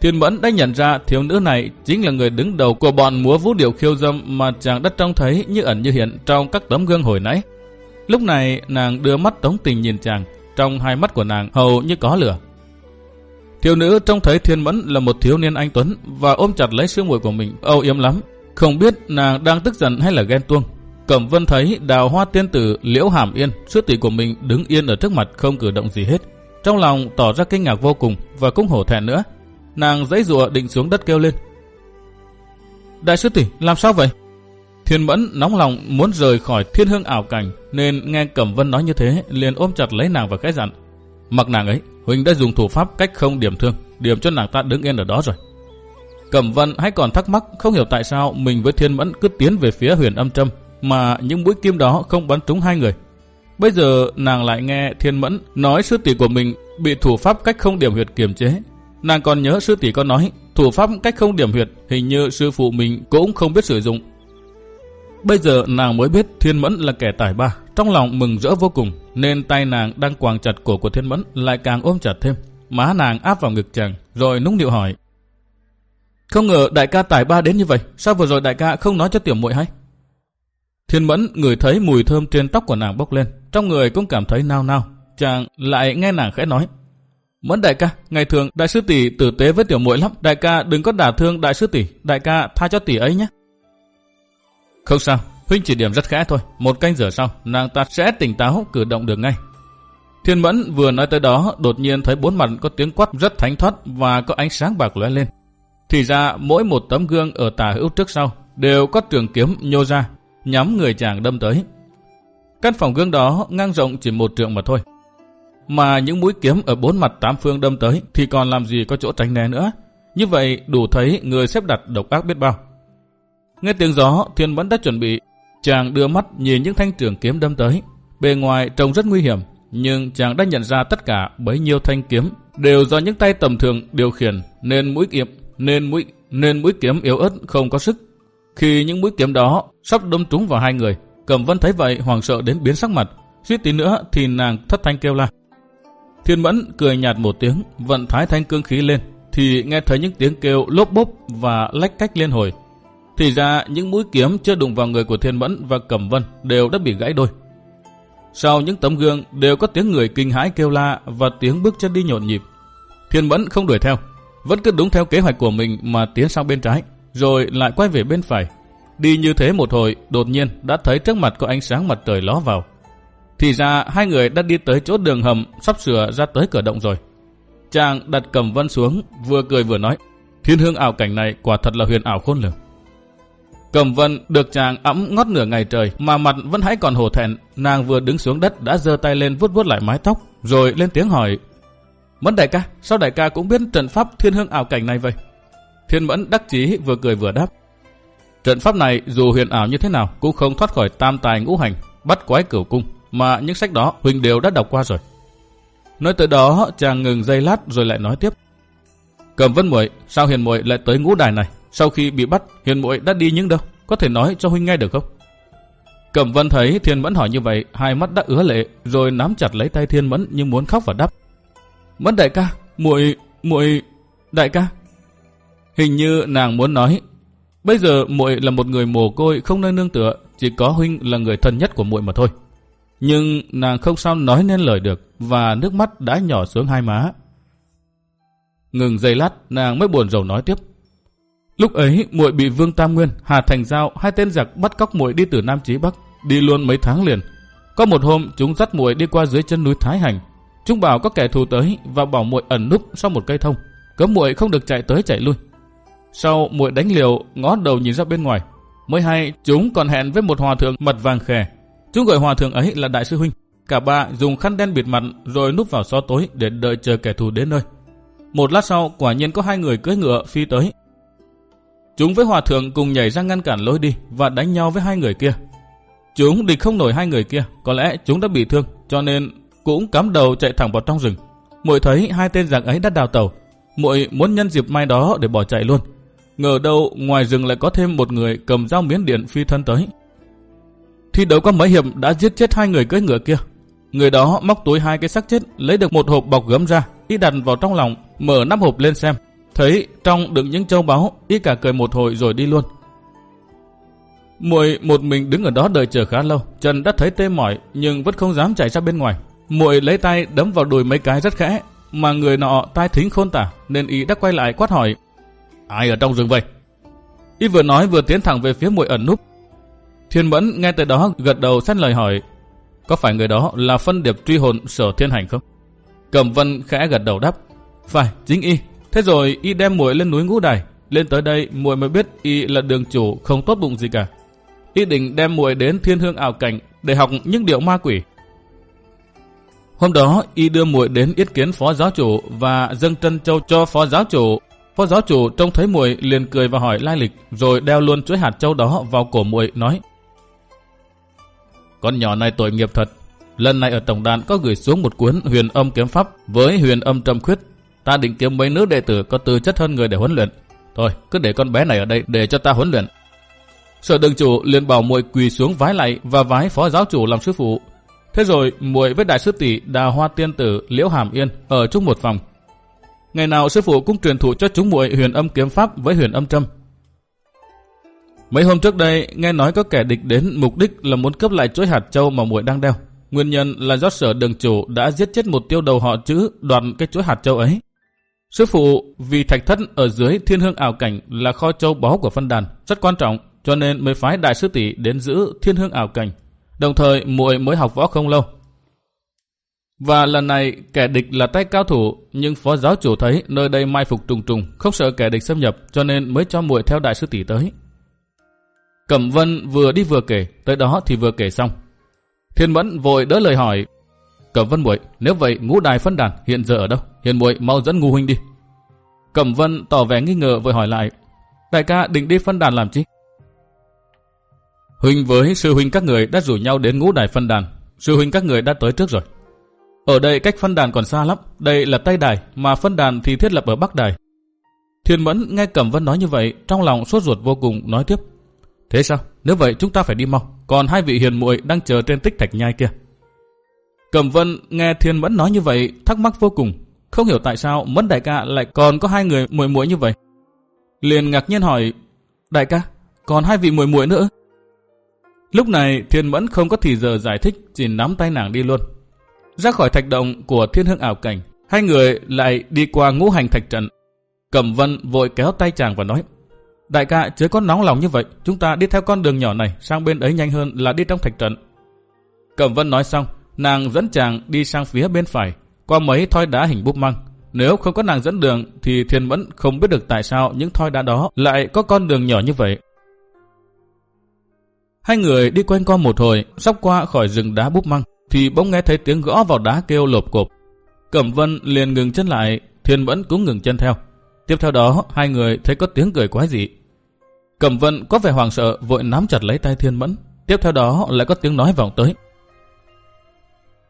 Thiên Mẫn đã nhận ra thiếu nữ này chính là người đứng đầu của bọn múa vũ điệu khiêu dâm mà chàng đã trông thấy như ẩn như hiện trong các tấm gương hồi nãy. Lúc này nàng đưa mắt tống tình nhìn chàng, trong hai mắt của nàng hầu như có lửa. Thiếu nữ trông thấy Thiên Mẫn là một thiếu niên anh Tuấn và ôm chặt lấy sư muội của mình âu yếm lắm. Không biết nàng đang tức giận hay là ghen tuông. Cẩm Vân thấy đào hoa tiên tử Liễu Hàm Yên, sư tỷ của mình đứng yên ở trước mặt không cử động gì hết. Trong lòng tỏ ra kinh ngạc vô cùng và cũng hổ thẹn nữa. Nàng dãy rụa định xuống đất kêu lên. Đại sư tỷ, làm sao vậy? Thiên Mẫn nóng lòng muốn rời khỏi thiên hương ảo cảnh nên nghe Cẩm Vân nói như thế liền ôm chặt lấy nàng và khẽ dặn. Mặc nàng ấy, Huỳnh đã dùng thủ pháp cách không điểm thương, điểm cho nàng ta đứng yên ở đó rồi. Cẩm Vân hãy còn thắc mắc không hiểu tại sao mình với Thiên Mẫn cứ tiến về phía huyền âm trâm mà những mũi kim đó không bắn trúng hai người. Bây giờ nàng lại nghe Thiên Mẫn nói sư tỷ của mình bị thủ pháp cách không điểm huyệt kiềm chế Nàng còn nhớ sư tỷ có nói, thủ pháp cách không điểm huyệt, hình như sư phụ mình cũng không biết sử dụng. Bây giờ nàng mới biết Thiên Mẫn là kẻ tài ba, trong lòng mừng rỡ vô cùng, nên tay nàng đang quàng chặt cổ của Thiên Mẫn lại càng ôm chặt thêm. Má nàng áp vào ngực chàng, rồi nũng nịu hỏi. Không ngờ đại ca tài ba đến như vậy, sao vừa rồi đại ca không nói cho tiểu muội hay? Thiên Mẫn ngửi thấy mùi thơm trên tóc của nàng bốc lên, trong người cũng cảm thấy nao nao. Chàng lại nghe nàng khẽ nói. Mẫn đại ca, ngày thường đại sư tỷ tử tế với tiểu muội lắm, đại ca đừng có đả thương đại sư tỷ, đại ca tha cho tỷ ấy nhé. Không sao, huynh chỉ điểm rất khẽ thôi, một canh giờ sau, nàng ta sẽ tỉnh táo cử động được ngay. Thiên Mẫn vừa nói tới đó, đột nhiên thấy bốn mặt có tiếng quát rất thánh thoát và có ánh sáng bạc lóe lên. Thì ra mỗi một tấm gương ở tà hữu trước sau đều có trường kiếm nhô ra, nhắm người chàng đâm tới. Căn phòng gương đó ngang rộng chỉ một trượng mà thôi, mà những mũi kiếm ở bốn mặt tám phương đâm tới thì còn làm gì có chỗ tránh né nữa. Như vậy đủ thấy người xếp đặt độc ác biết bao. Nghe tiếng gió, Thiên vẫn đã chuẩn bị. Chàng đưa mắt nhìn những thanh trường kiếm đâm tới. Bề ngoài trông rất nguy hiểm, nhưng chàng đã nhận ra tất cả bấy nhiêu thanh kiếm đều do những tay tầm thường điều khiển nên mũi kiếm nên mũi nên mũi kiếm yếu ớt không có sức. Khi những mũi kiếm đó sắp đâm trúng vào hai người, Cẩm Vân thấy vậy hoảng sợ đến biến sắc mặt, suýt tí nữa thì nàng thất thanh kêu la. Thiên Mẫn cười nhạt một tiếng, vận thái thanh cương khí lên, thì nghe thấy những tiếng kêu lốp bốp và lách cách liên hồi. Thì ra những mũi kiếm chưa đụng vào người của Thiên Mẫn và Cẩm Vân đều đã bị gãy đôi. Sau những tấm gương đều có tiếng người kinh hãi kêu la và tiếng bước chân đi nhộn nhịp. Thiên Mẫn không đuổi theo, vẫn cứ đúng theo kế hoạch của mình mà tiến sang bên trái, rồi lại quay về bên phải. Đi như thế một hồi, đột nhiên đã thấy trước mặt có ánh sáng mặt trời ló vào. Thì ra hai người đã đi tới chỗ đường hầm sắp sửa ra tới cửa động rồi. Chàng đặt cầm vân xuống, vừa cười vừa nói, thiên hương ảo cảnh này quả thật là huyền ảo khôn lường. Cầm vân được chàng ấm ngót nửa ngày trời mà mặt vẫn hãy còn hổ thẹn, nàng vừa đứng xuống đất đã giơ tay lên vuốt vuốt lại mái tóc, rồi lên tiếng hỏi, Mẫn đại ca, sao đại ca cũng biết trận pháp thiên hương ảo cảnh này vậy? Thiên mẫn đắc chí vừa cười vừa đáp. Trận pháp này dù huyền ảo như thế nào cũng không thoát khỏi tam tài ngũ hành, bắt quái cửu cung, mà những sách đó Huỳnh đều đã đọc qua rồi. Nói tới đó, chàng ngừng giây lát rồi lại nói tiếp. Cầm vân muội, sao hiền muội lại tới ngũ đài này? Sau khi bị bắt, hiền muội đã đi những đâu? Có thể nói cho huynh nghe được không? Cẩm vân thấy thiên mẫn hỏi như vậy, hai mắt đã ứa lệ, rồi nắm chặt lấy tay thiên mẫn như muốn khóc và đáp. Mẫn đại ca, muội, muội, đại ca. Hình như nàng muốn nói, bây giờ muội là một người mồ côi không nơi nương tựa, chỉ có huynh là người thân nhất của muội mà thôi. Nhưng nàng không sao nói nên lời được và nước mắt đã nhỏ xuống hai má. Ngừng giây lát, nàng mới buồn rầu nói tiếp. Lúc ấy, muội bị Vương Tam Nguyên, Hà Thành Giao, hai tên giặc bắt cóc muội đi từ Nam Chí Bắc, đi luôn mấy tháng liền. Có một hôm, chúng dắt muội đi qua dưới chân núi Thái Hành. Chúng bảo có kẻ thù tới và bảo muội ẩn núp sau một cây thông, cấm muội không được chạy tới chạy lui. Sau muội đánh liều, ngó đầu nhìn ra bên ngoài, mới hay chúng còn hẹn với một hòa thượng mặt vàng khè Chúng gọi hòa thượng ấy là đại sư huynh. Cả ba dùng khăn đen bịt mặt rồi núp vào xó tối để đợi chờ kẻ thù đến nơi. Một lát sau, quả nhiên có hai người cưỡi ngựa phi tới. Chúng với hòa thượng cùng nhảy ra ngăn cản lối đi và đánh nhau với hai người kia. Chúng địch không nổi hai người kia, có lẽ chúng đã bị thương, cho nên cũng cắm đầu chạy thẳng vào trong rừng. Muội thấy hai tên giặc ấy đã đào tàu, muội muốn nhân dịp mai đó để bỏ chạy luôn. Ngờ đâu ngoài rừng lại có thêm một người cầm dao miến điện phi thân tới, Thi đấu có mấy hiệp đã giết chết hai người cưỡi ngựa kia. Người đó móc túi hai cái xác chết, lấy được một hộp bọc gấm ra, y đặt vào trong lòng, mở nắp hộp lên xem. Thấy trong đựng những châu báu, y cả cười một hồi rồi đi luôn. Muội một mình đứng ở đó đợi chờ khá lâu, trần đã thấy tê mỏi nhưng vẫn không dám chạy ra bên ngoài. Muội lấy tay đấm vào đùi mấy cái rất khẽ, mà người nọ tai thính khôn tả nên y đã quay lại quát hỏi: "Ai ở trong rừng vậy?" Y vừa nói vừa tiến thẳng về phía muội ẩn núp, Thiên Mẫn nghe tới đó gật đầu xét lời hỏi, có phải người đó là phân điệp truy hồn sở thiên hành không? Cẩm Vân khẽ gật đầu đáp, phải, chính y. Thế rồi y đem muội lên núi ngũ đài, lên tới đây muội mới biết y là đường chủ không tốt bụng gì cả. Y định đem muội đến thiên hương ảo cảnh để học những điệu ma quỷ. Hôm đó y đưa muội đến yết kiến phó giáo chủ và dâng trân châu cho phó giáo chủ. Phó giáo chủ trông thấy muội liền cười và hỏi lai lịch, rồi đeo luôn chuỗi hạt châu đó vào cổ muội nói: con nhỏ này tội nghiệp thật. Lần này ở tổng đàn có gửi xuống một cuốn huyền âm kiếm pháp với huyền âm trầm khuyết. Ta định kiếm mấy nữ đệ tử có tư chất hơn người để huấn luyện. Thôi, cứ để con bé này ở đây để cho ta huấn luyện. Sở đường chủ liền bảo muội quỳ xuống vái lại và vái phó giáo chủ làm sư phụ. Thế rồi muội với đại sư tỷ Đà Hoa Tiên tử Liễu Hàm Yên ở chung một phòng. Ngày nào sư phụ cũng truyền thụ cho chúng muội huyền âm kiếm pháp với huyền âm trâm. Mấy hôm trước đây, nghe nói có kẻ địch đến mục đích là muốn cướp lại chuỗi hạt châu mà muội đang đeo. Nguyên nhân là do sở đường chủ đã giết chết một tiêu đầu họ chữ đoạt cái chuỗi hạt châu ấy. Sư phụ vì thạch thất ở dưới thiên hương ảo cảnh là kho châu báu của phân đàn, rất quan trọng, cho nên mới phái đại sư tỷ đến giữ thiên hương ảo cảnh. Đồng thời muội mới học võ không lâu. Và lần này kẻ địch là tay cao thủ, nhưng phó giáo chủ thấy nơi đây mai phục trùng trùng, không sợ kẻ địch xâm nhập, cho nên mới cho muội theo đại sư tỷ tới. Cẩm Vân vừa đi vừa kể, tới đó thì vừa kể xong. Thiên Mẫn vội đỡ lời hỏi. Cẩm Vân muội, nếu vậy ngũ đài phân đàn hiện giờ ở đâu? Hiền muội mau dẫn ngu huynh đi. Cẩm Vân tỏ vẻ nghi ngờ vội hỏi lại. Đại ca định đi phân đàn làm chi? Huynh với sư huynh các người đã rủ nhau đến ngũ đài phân đàn. Sư huynh các người đã tới trước rồi. Ở đây cách phân đàn còn xa lắm. Đây là Tây Đài, mà phân đàn thì thiết lập ở Bắc Đài. Thiên Mẫn nghe Cẩm Vân nói như vậy, trong lòng sốt ruột vô cùng, nói tiếp. Thế sao? Nếu vậy chúng ta phải đi mau. Còn hai vị hiền muội đang chờ trên tích thạch nhai kia. Cẩm Vân nghe Thiên Mẫn nói như vậy thắc mắc vô cùng. Không hiểu tại sao Mẫn đại ca lại còn có hai người muội muội như vậy. Liền ngạc nhiên hỏi, đại ca, còn hai vị muội muội nữa. Lúc này Thiên Mẫn không có thì giờ giải thích, chỉ nắm tay nàng đi luôn. Ra khỏi thạch động của thiên hương ảo cảnh, hai người lại đi qua ngũ hành thạch trận. Cẩm Vân vội kéo tay chàng và nói, Đại ca chớ có nóng lòng như vậy, chúng ta đi theo con đường nhỏ này sang bên ấy nhanh hơn là đi trong thạch trận. Cẩm Vân nói xong, nàng dẫn chàng đi sang phía bên phải, qua mấy thoi đá hình búp măng. Nếu không có nàng dẫn đường thì Thiên Mẫn không biết được tại sao những thoi đá đó lại có con đường nhỏ như vậy. Hai người đi quanh co một hồi, sắp qua khỏi rừng đá búp măng, thì bỗng nghe thấy tiếng gõ vào đá kêu lộp cộp. Cẩm Vân liền ngừng chân lại, Thiên Mẫn cũng ngừng chân theo. Tiếp theo đó, hai người thấy có tiếng cười quái dị. Cẩm Vân có vẻ hoàng sợ, vội nắm chặt lấy tay Thiên Mẫn. Tiếp theo đó lại có tiếng nói vọng tới.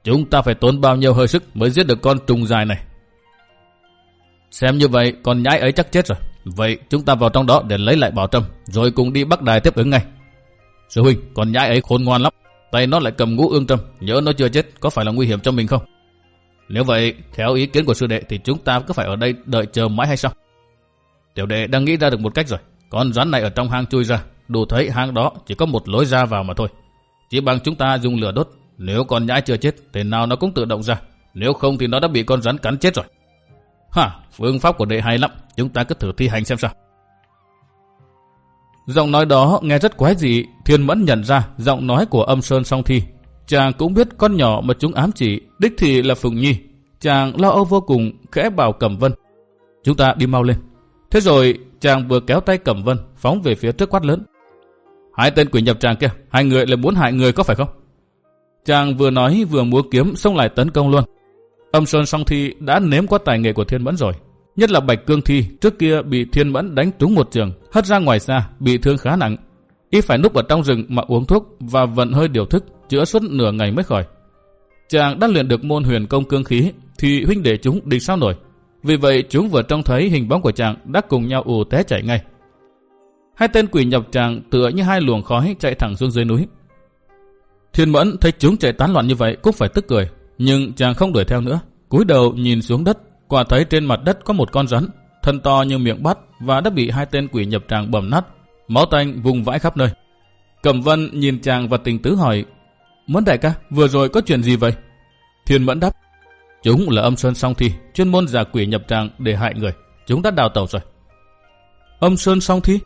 Chúng ta phải tốn bao nhiêu hơi sức mới giết được con trùng dài này. Xem như vậy, con nhái ấy chắc chết rồi. Vậy chúng ta vào trong đó để lấy lại bảo trâm, rồi cùng đi bắt đài tiếp ứng ngay. Sư huynh, con nhái ấy khôn ngoan lắm. Tay nó lại cầm ngũ ương trâm, nhớ nó chưa chết, có phải là nguy hiểm cho mình không? Nếu vậy, theo ý kiến của sư đệ thì chúng ta cứ phải ở đây đợi chờ mãi hay sao? Tiểu đệ đang nghĩ ra được một cách rồi. Con rắn này ở trong hang chui ra, đủ thấy hang đó chỉ có một lối ra vào mà thôi. Chỉ bằng chúng ta dùng lửa đốt, nếu con nhãi chưa chết tên nào nó cũng tự động ra. Nếu không thì nó đã bị con rắn cắn chết rồi. Hả, phương pháp của đệ hay lắm, chúng ta cứ thử thi hành xem sao. Giọng nói đó nghe rất quái dị, thiên mẫn nhận ra giọng nói của âm sơn song thi. Chàng cũng biết con nhỏ mà chúng ám chỉ, đích thì là Phùng Nhi. Chàng lo âu vô cùng, khẽ bảo Cẩm Vân. Chúng ta đi mau lên. Thế rồi chàng vừa kéo tay Cẩm Vân phóng về phía trước quát lớn. Hai tên quỷ nhập tràng kia, hai người lại muốn hại người có phải không? Chàng vừa nói vừa múa kiếm xông lại tấn công luôn. Âm Sơn song thi đã nếm qua tài nghệ của Thiên Mẫn rồi. Nhất là Bạch Cương Thi trước kia bị Thiên Mẫn đánh trúng một trường, hất ra ngoài xa, bị thương khá nặng. Y phải núp ở trong rừng mà uống thuốc và vận hơi điều thức, chữa suốt nửa ngày mới khỏi. Chàng đã luyện được môn huyền công cương khí, thì huynh đệ chúng đi sao nổi. Vì vậy chúng vừa trông thấy hình bóng của chàng đã cùng nhau ù té chạy ngay. Hai tên quỷ nhập chàng tựa như hai luồng khói chạy thẳng xuống dưới núi. Thiên Mẫn thấy chúng chạy tán loạn như vậy cũng phải tức cười, nhưng chàng không đuổi theo nữa. cúi đầu nhìn xuống đất, quả thấy trên mặt đất có một con rắn, thân to như miệng bắt và đã bị hai tên quỷ nhập tràng bầm nát, máu tanh vùng vãi khắp nơi. Cẩm Vân nhìn chàng và tình tứ hỏi, Mẫn đại ca, vừa rồi có chuyện gì vậy? Thiên Mẫn đáp, Chúng là âm sơn song thi, chuyên môn giả quỷ nhập tràng để hại người. Chúng đã đào tẩu rồi. Âm sơn song thi?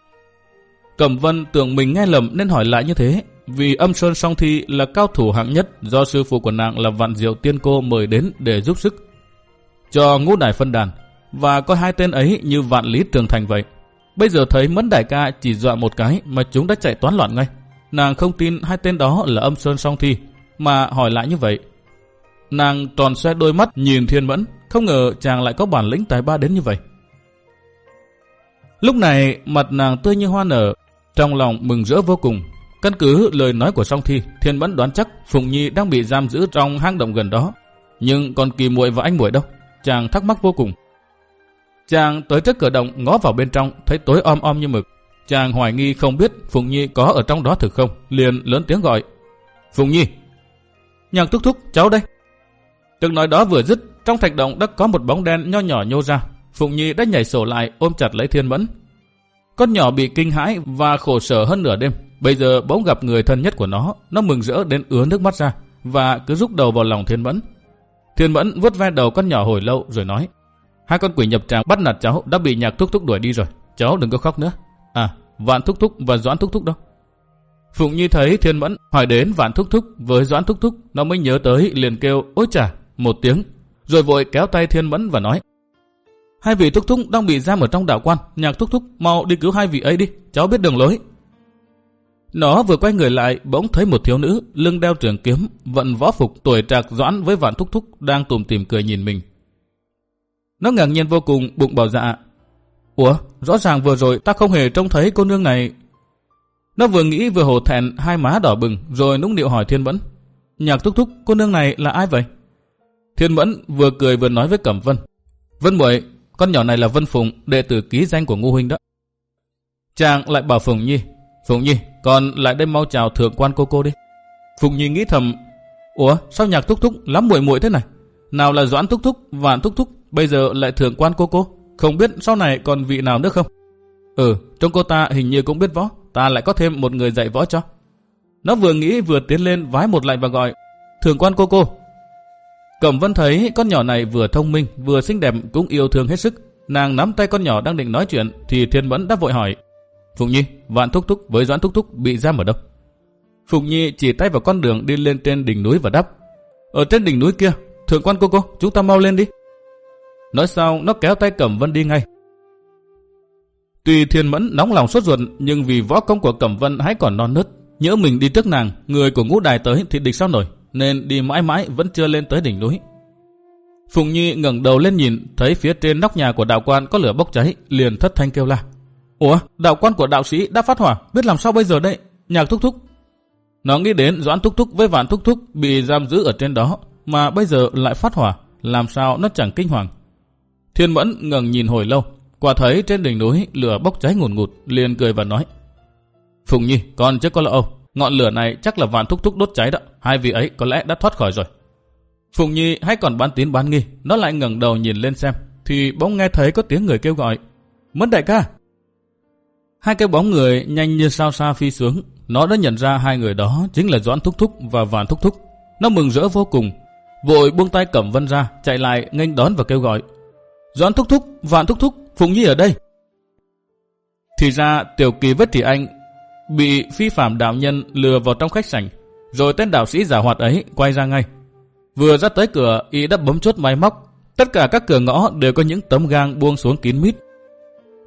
Cẩm Vân tưởng mình nghe lầm nên hỏi lại như thế. Vì âm sơn song thi là cao thủ hạng nhất do sư phụ của nàng là Vạn Diệu Tiên Cô mời đến để giúp sức. Cho ngũ đài phân đàn. Và coi hai tên ấy như Vạn Lý Trường Thành vậy. Bây giờ thấy Mẫn Đại ca chỉ dọa một cái mà chúng đã chạy toán loạn ngay. Nàng không tin hai tên đó là âm sơn song thi, mà hỏi lại như vậy Nàng tròn xoe đôi mắt nhìn thiên mẫn, không ngờ chàng lại có bản lĩnh tài ba đến như vậy. Lúc này mặt nàng tươi như hoa nở, trong lòng mừng rỡ vô cùng. Căn cứ lời nói của song thi, thiên mẫn đoán chắc Phụng Nhi đang bị giam giữ trong hang động gần đó. Nhưng còn kỳ muội và anh muội đâu? Chàng thắc mắc vô cùng. Chàng tới trước cửa động ngó vào bên trong, thấy tối om om như mực. Chàng hoài nghi không biết Phụng Nhi có ở trong đó thực không, liền lớn tiếng gọi. Phụng Nhi! Nhàng thúc thúc, cháu đây! Tiếng nói đó vừa dứt, trong thạch động đã có một bóng đen nho nhỏ nhô ra. Phụng Nhi đã nhảy sổ lại ôm chặt lấy Thiên Mẫn. Con nhỏ bị kinh hãi và khổ sở hơn nửa đêm. Bây giờ bỗng gặp người thân nhất của nó, nó mừng rỡ đến ứa nước mắt ra và cứ rúc đầu vào lòng Thiên Mẫn. Thiên Mẫn vuốt ve đầu con nhỏ hồi lâu rồi nói: Hai con quỷ nhập tràng bắt nạt cháu đã bị nhạc thúc thúc đuổi đi rồi, cháu đừng có khóc nữa. À, Vạn thúc thúc và Doãn thúc thúc đâu? Phụng Nhi thấy Thiên Mẫn hỏi đến Vạn thúc thúc với Doãn thúc thúc, nó mới nhớ tới liền kêu: "Ôi chà, một tiếng, rồi vội kéo tay Thiên Mẫn và nói. Hai vị thúc thúc đang bị giam ở trong đạo quan, nhạc thúc thúc mau đi cứu hai vị ấy đi, cháu biết đường lối. Nó vừa quay người lại, bỗng thấy một thiếu nữ, lưng đeo trường kiếm, vận võ phục tuổi trạc doãn với vạn thúc thúc đang tùm tìm cười nhìn mình. Nó ngạc nhiên vô cùng, bụng bảo dạ. Ủa, rõ ràng vừa rồi ta không hề trông thấy cô nương này. Nó vừa nghĩ vừa hổ thẹn, hai má đỏ bừng, rồi nũng điệu hỏi Thiên Mẫn. Nhạc thúc thúc, cô nương này là ai vậy? Thiên Mẫn vừa cười vừa nói với Cẩm Vân. Vân muội, con nhỏ này là Vân Phùng, đệ tử ký danh của Ngô huynh đó. Chàng lại bảo Phùng Nhi, Phùng Nhi, còn lại đây mau chào thượng quan cô cô đi. phùng Nhi nghĩ thầm, ủa sao nhạc thúc thúc lắm muội muội thế này? Nào là Doãn thúc thúc, Vạn thúc thúc, bây giờ lại thượng quan cô cô. Không biết sau này còn vị nào nữa không? Ừ, trong cô ta hình như cũng biết võ, ta lại có thêm một người dạy võ cho. Nó vừa nghĩ vừa tiến lên vái một lại và gọi, thượng quan cô cô. Cẩm Vân thấy con nhỏ này vừa thông minh vừa xinh đẹp cũng yêu thương hết sức. Nàng nắm tay con nhỏ đang định nói chuyện thì Thiên Mẫn đã vội hỏi. Phụng Nhi, Vạn Thúc Thúc với Doãn Thúc Thúc bị giam ở đâu? Phụng Nhi chỉ tay vào con đường đi lên trên đỉnh núi và đáp. Ở trên đỉnh núi kia, thượng quan cô cô, chúng ta mau lên đi. Nói xong, nó kéo tay Cẩm Vân đi ngay. Tuy Thiên Mẫn nóng lòng sốt ruột, nhưng vì võ công của Cẩm Vân hãy còn non nớt. Nhớ mình đi trước nàng, người của ngũ đài tới thì địch sao nổi, nên đi mãi mãi vẫn chưa lên tới đỉnh núi. Phụng Nhi ngẩng đầu lên nhìn, thấy phía trên nóc nhà của đạo quan có lửa bốc cháy, liền thất thanh kêu la. Ủa, đạo quan của đạo sĩ đã phát hỏa, biết làm sao bây giờ đây? Nhạc thúc thúc. Nó nghĩ đến Doãn thúc thúc với Vạn thúc thúc bị giam giữ ở trên đó, mà bây giờ lại phát hỏa, làm sao nó chẳng kinh hoàng. Thiên Mẫn ngẩng nhìn hồi lâu, quả thấy trên đỉnh núi lửa bốc cháy ngùn ngụt, liền cười và nói. Phùng Nhi, con chắc có lỡ ông ngọn lửa này chắc là Vạn thúc thúc đốt cháy đó, hai vị ấy có lẽ đã thoát khỏi rồi. Phùng Nhi hay còn bán tín bán nghi, nó lại ngẩng đầu nhìn lên xem, thì bỗng nghe thấy có tiếng người kêu gọi. Mẫn đại ca! Hai cái bóng người nhanh như sao xa phi xuống, nó đã nhận ra hai người đó chính là Doãn Thúc Thúc và Vạn Thúc Thúc. Nó mừng rỡ vô cùng, vội buông tay Cẩm Vân ra, chạy lại nghênh đón và kêu gọi. Doãn Thúc Thúc, Vạn Thúc Thúc, Phùng Nhi ở đây. Thì ra Tiểu Kỳ Vất Thị Anh bị phi phạm đạo nhân lừa vào trong khách sảnh, rồi tên đạo sĩ giả hoạt ấy quay ra ngay. Vừa ra tới cửa, y đã bấm chốt máy móc. Tất cả các cửa ngõ đều có những tấm gang buông xuống kín mít.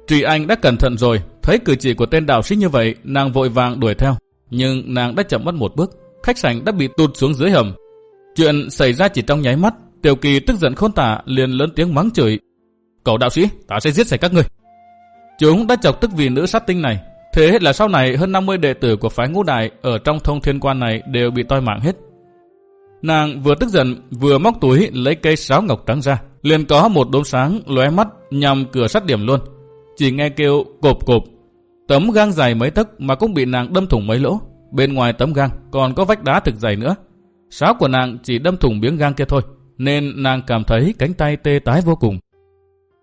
Trì Anh đã cẩn thận rồi, thấy cử chỉ của tên đạo sĩ như vậy, nàng vội vàng đuổi theo. Nhưng nàng đã chậm mất một bước, khách sảnh đã bị tụt xuống dưới hầm. Chuyện xảy ra chỉ trong nháy mắt, Tiểu Kỳ tức giận khôn tả liền lớn tiếng mắng chửi. Cậu đạo sĩ, ta sẽ giết sạch các người. Chúng đã chọc tức vì nữ sát tinh này. Thế là sau này hơn 50 đệ tử của phái ngũ đại ở trong thông thiên quan này đều bị toi mạng hết. Nàng vừa tức giận, vừa móc túi lấy cây sáo ngọc trắng ra. Liền có một đốm sáng lóe mắt nhằm cửa sắt điểm luôn. Chỉ nghe kêu cộp cộp. Tấm gang dài mấy tấc mà cũng bị nàng đâm thủng mấy lỗ. Bên ngoài tấm gang còn có vách đá thực dày nữa. Sáo của nàng chỉ đâm thủng miếng gang kia thôi. Nên nàng cảm thấy cánh tay tê tái vô cùng.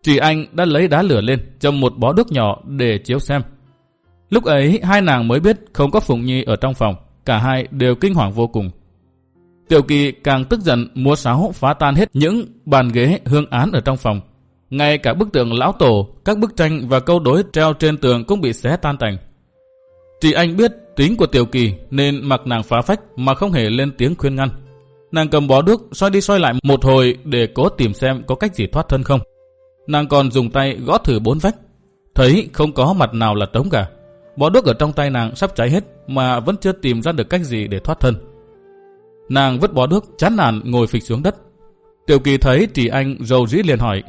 Chị anh đã lấy đá lửa lên, châm một bó nước nhỏ để chiếu xem. Lúc ấy hai nàng mới biết không có Phụng Nhi ở trong phòng. Cả hai đều kinh hoàng vô cùng. Tiểu kỳ càng tức giận múa sáo phá tan hết những bàn ghế hương án ở trong phòng. Ngay cả bức tượng lão tổ, các bức tranh và câu đối treo trên tường cũng bị xé tan tành. Chỉ anh biết tính của tiểu kỳ nên mặc nàng phá phách mà không hề lên tiếng khuyên ngăn. Nàng cầm bó đuốc xoay đi xoay lại một hồi để cố tìm xem có cách gì thoát thân không. Nàng còn dùng tay gõ thử bốn vách. Thấy không có mặt nào là trống cả. Bó đuốc ở trong tay nàng sắp cháy hết mà vẫn chưa tìm ra được cách gì để thoát thân. Nàng vứt bó đuốc, chán nản ngồi phịch xuống đất. Tiểu kỳ thấy Trì Anh rầu rĩ liền hỏi,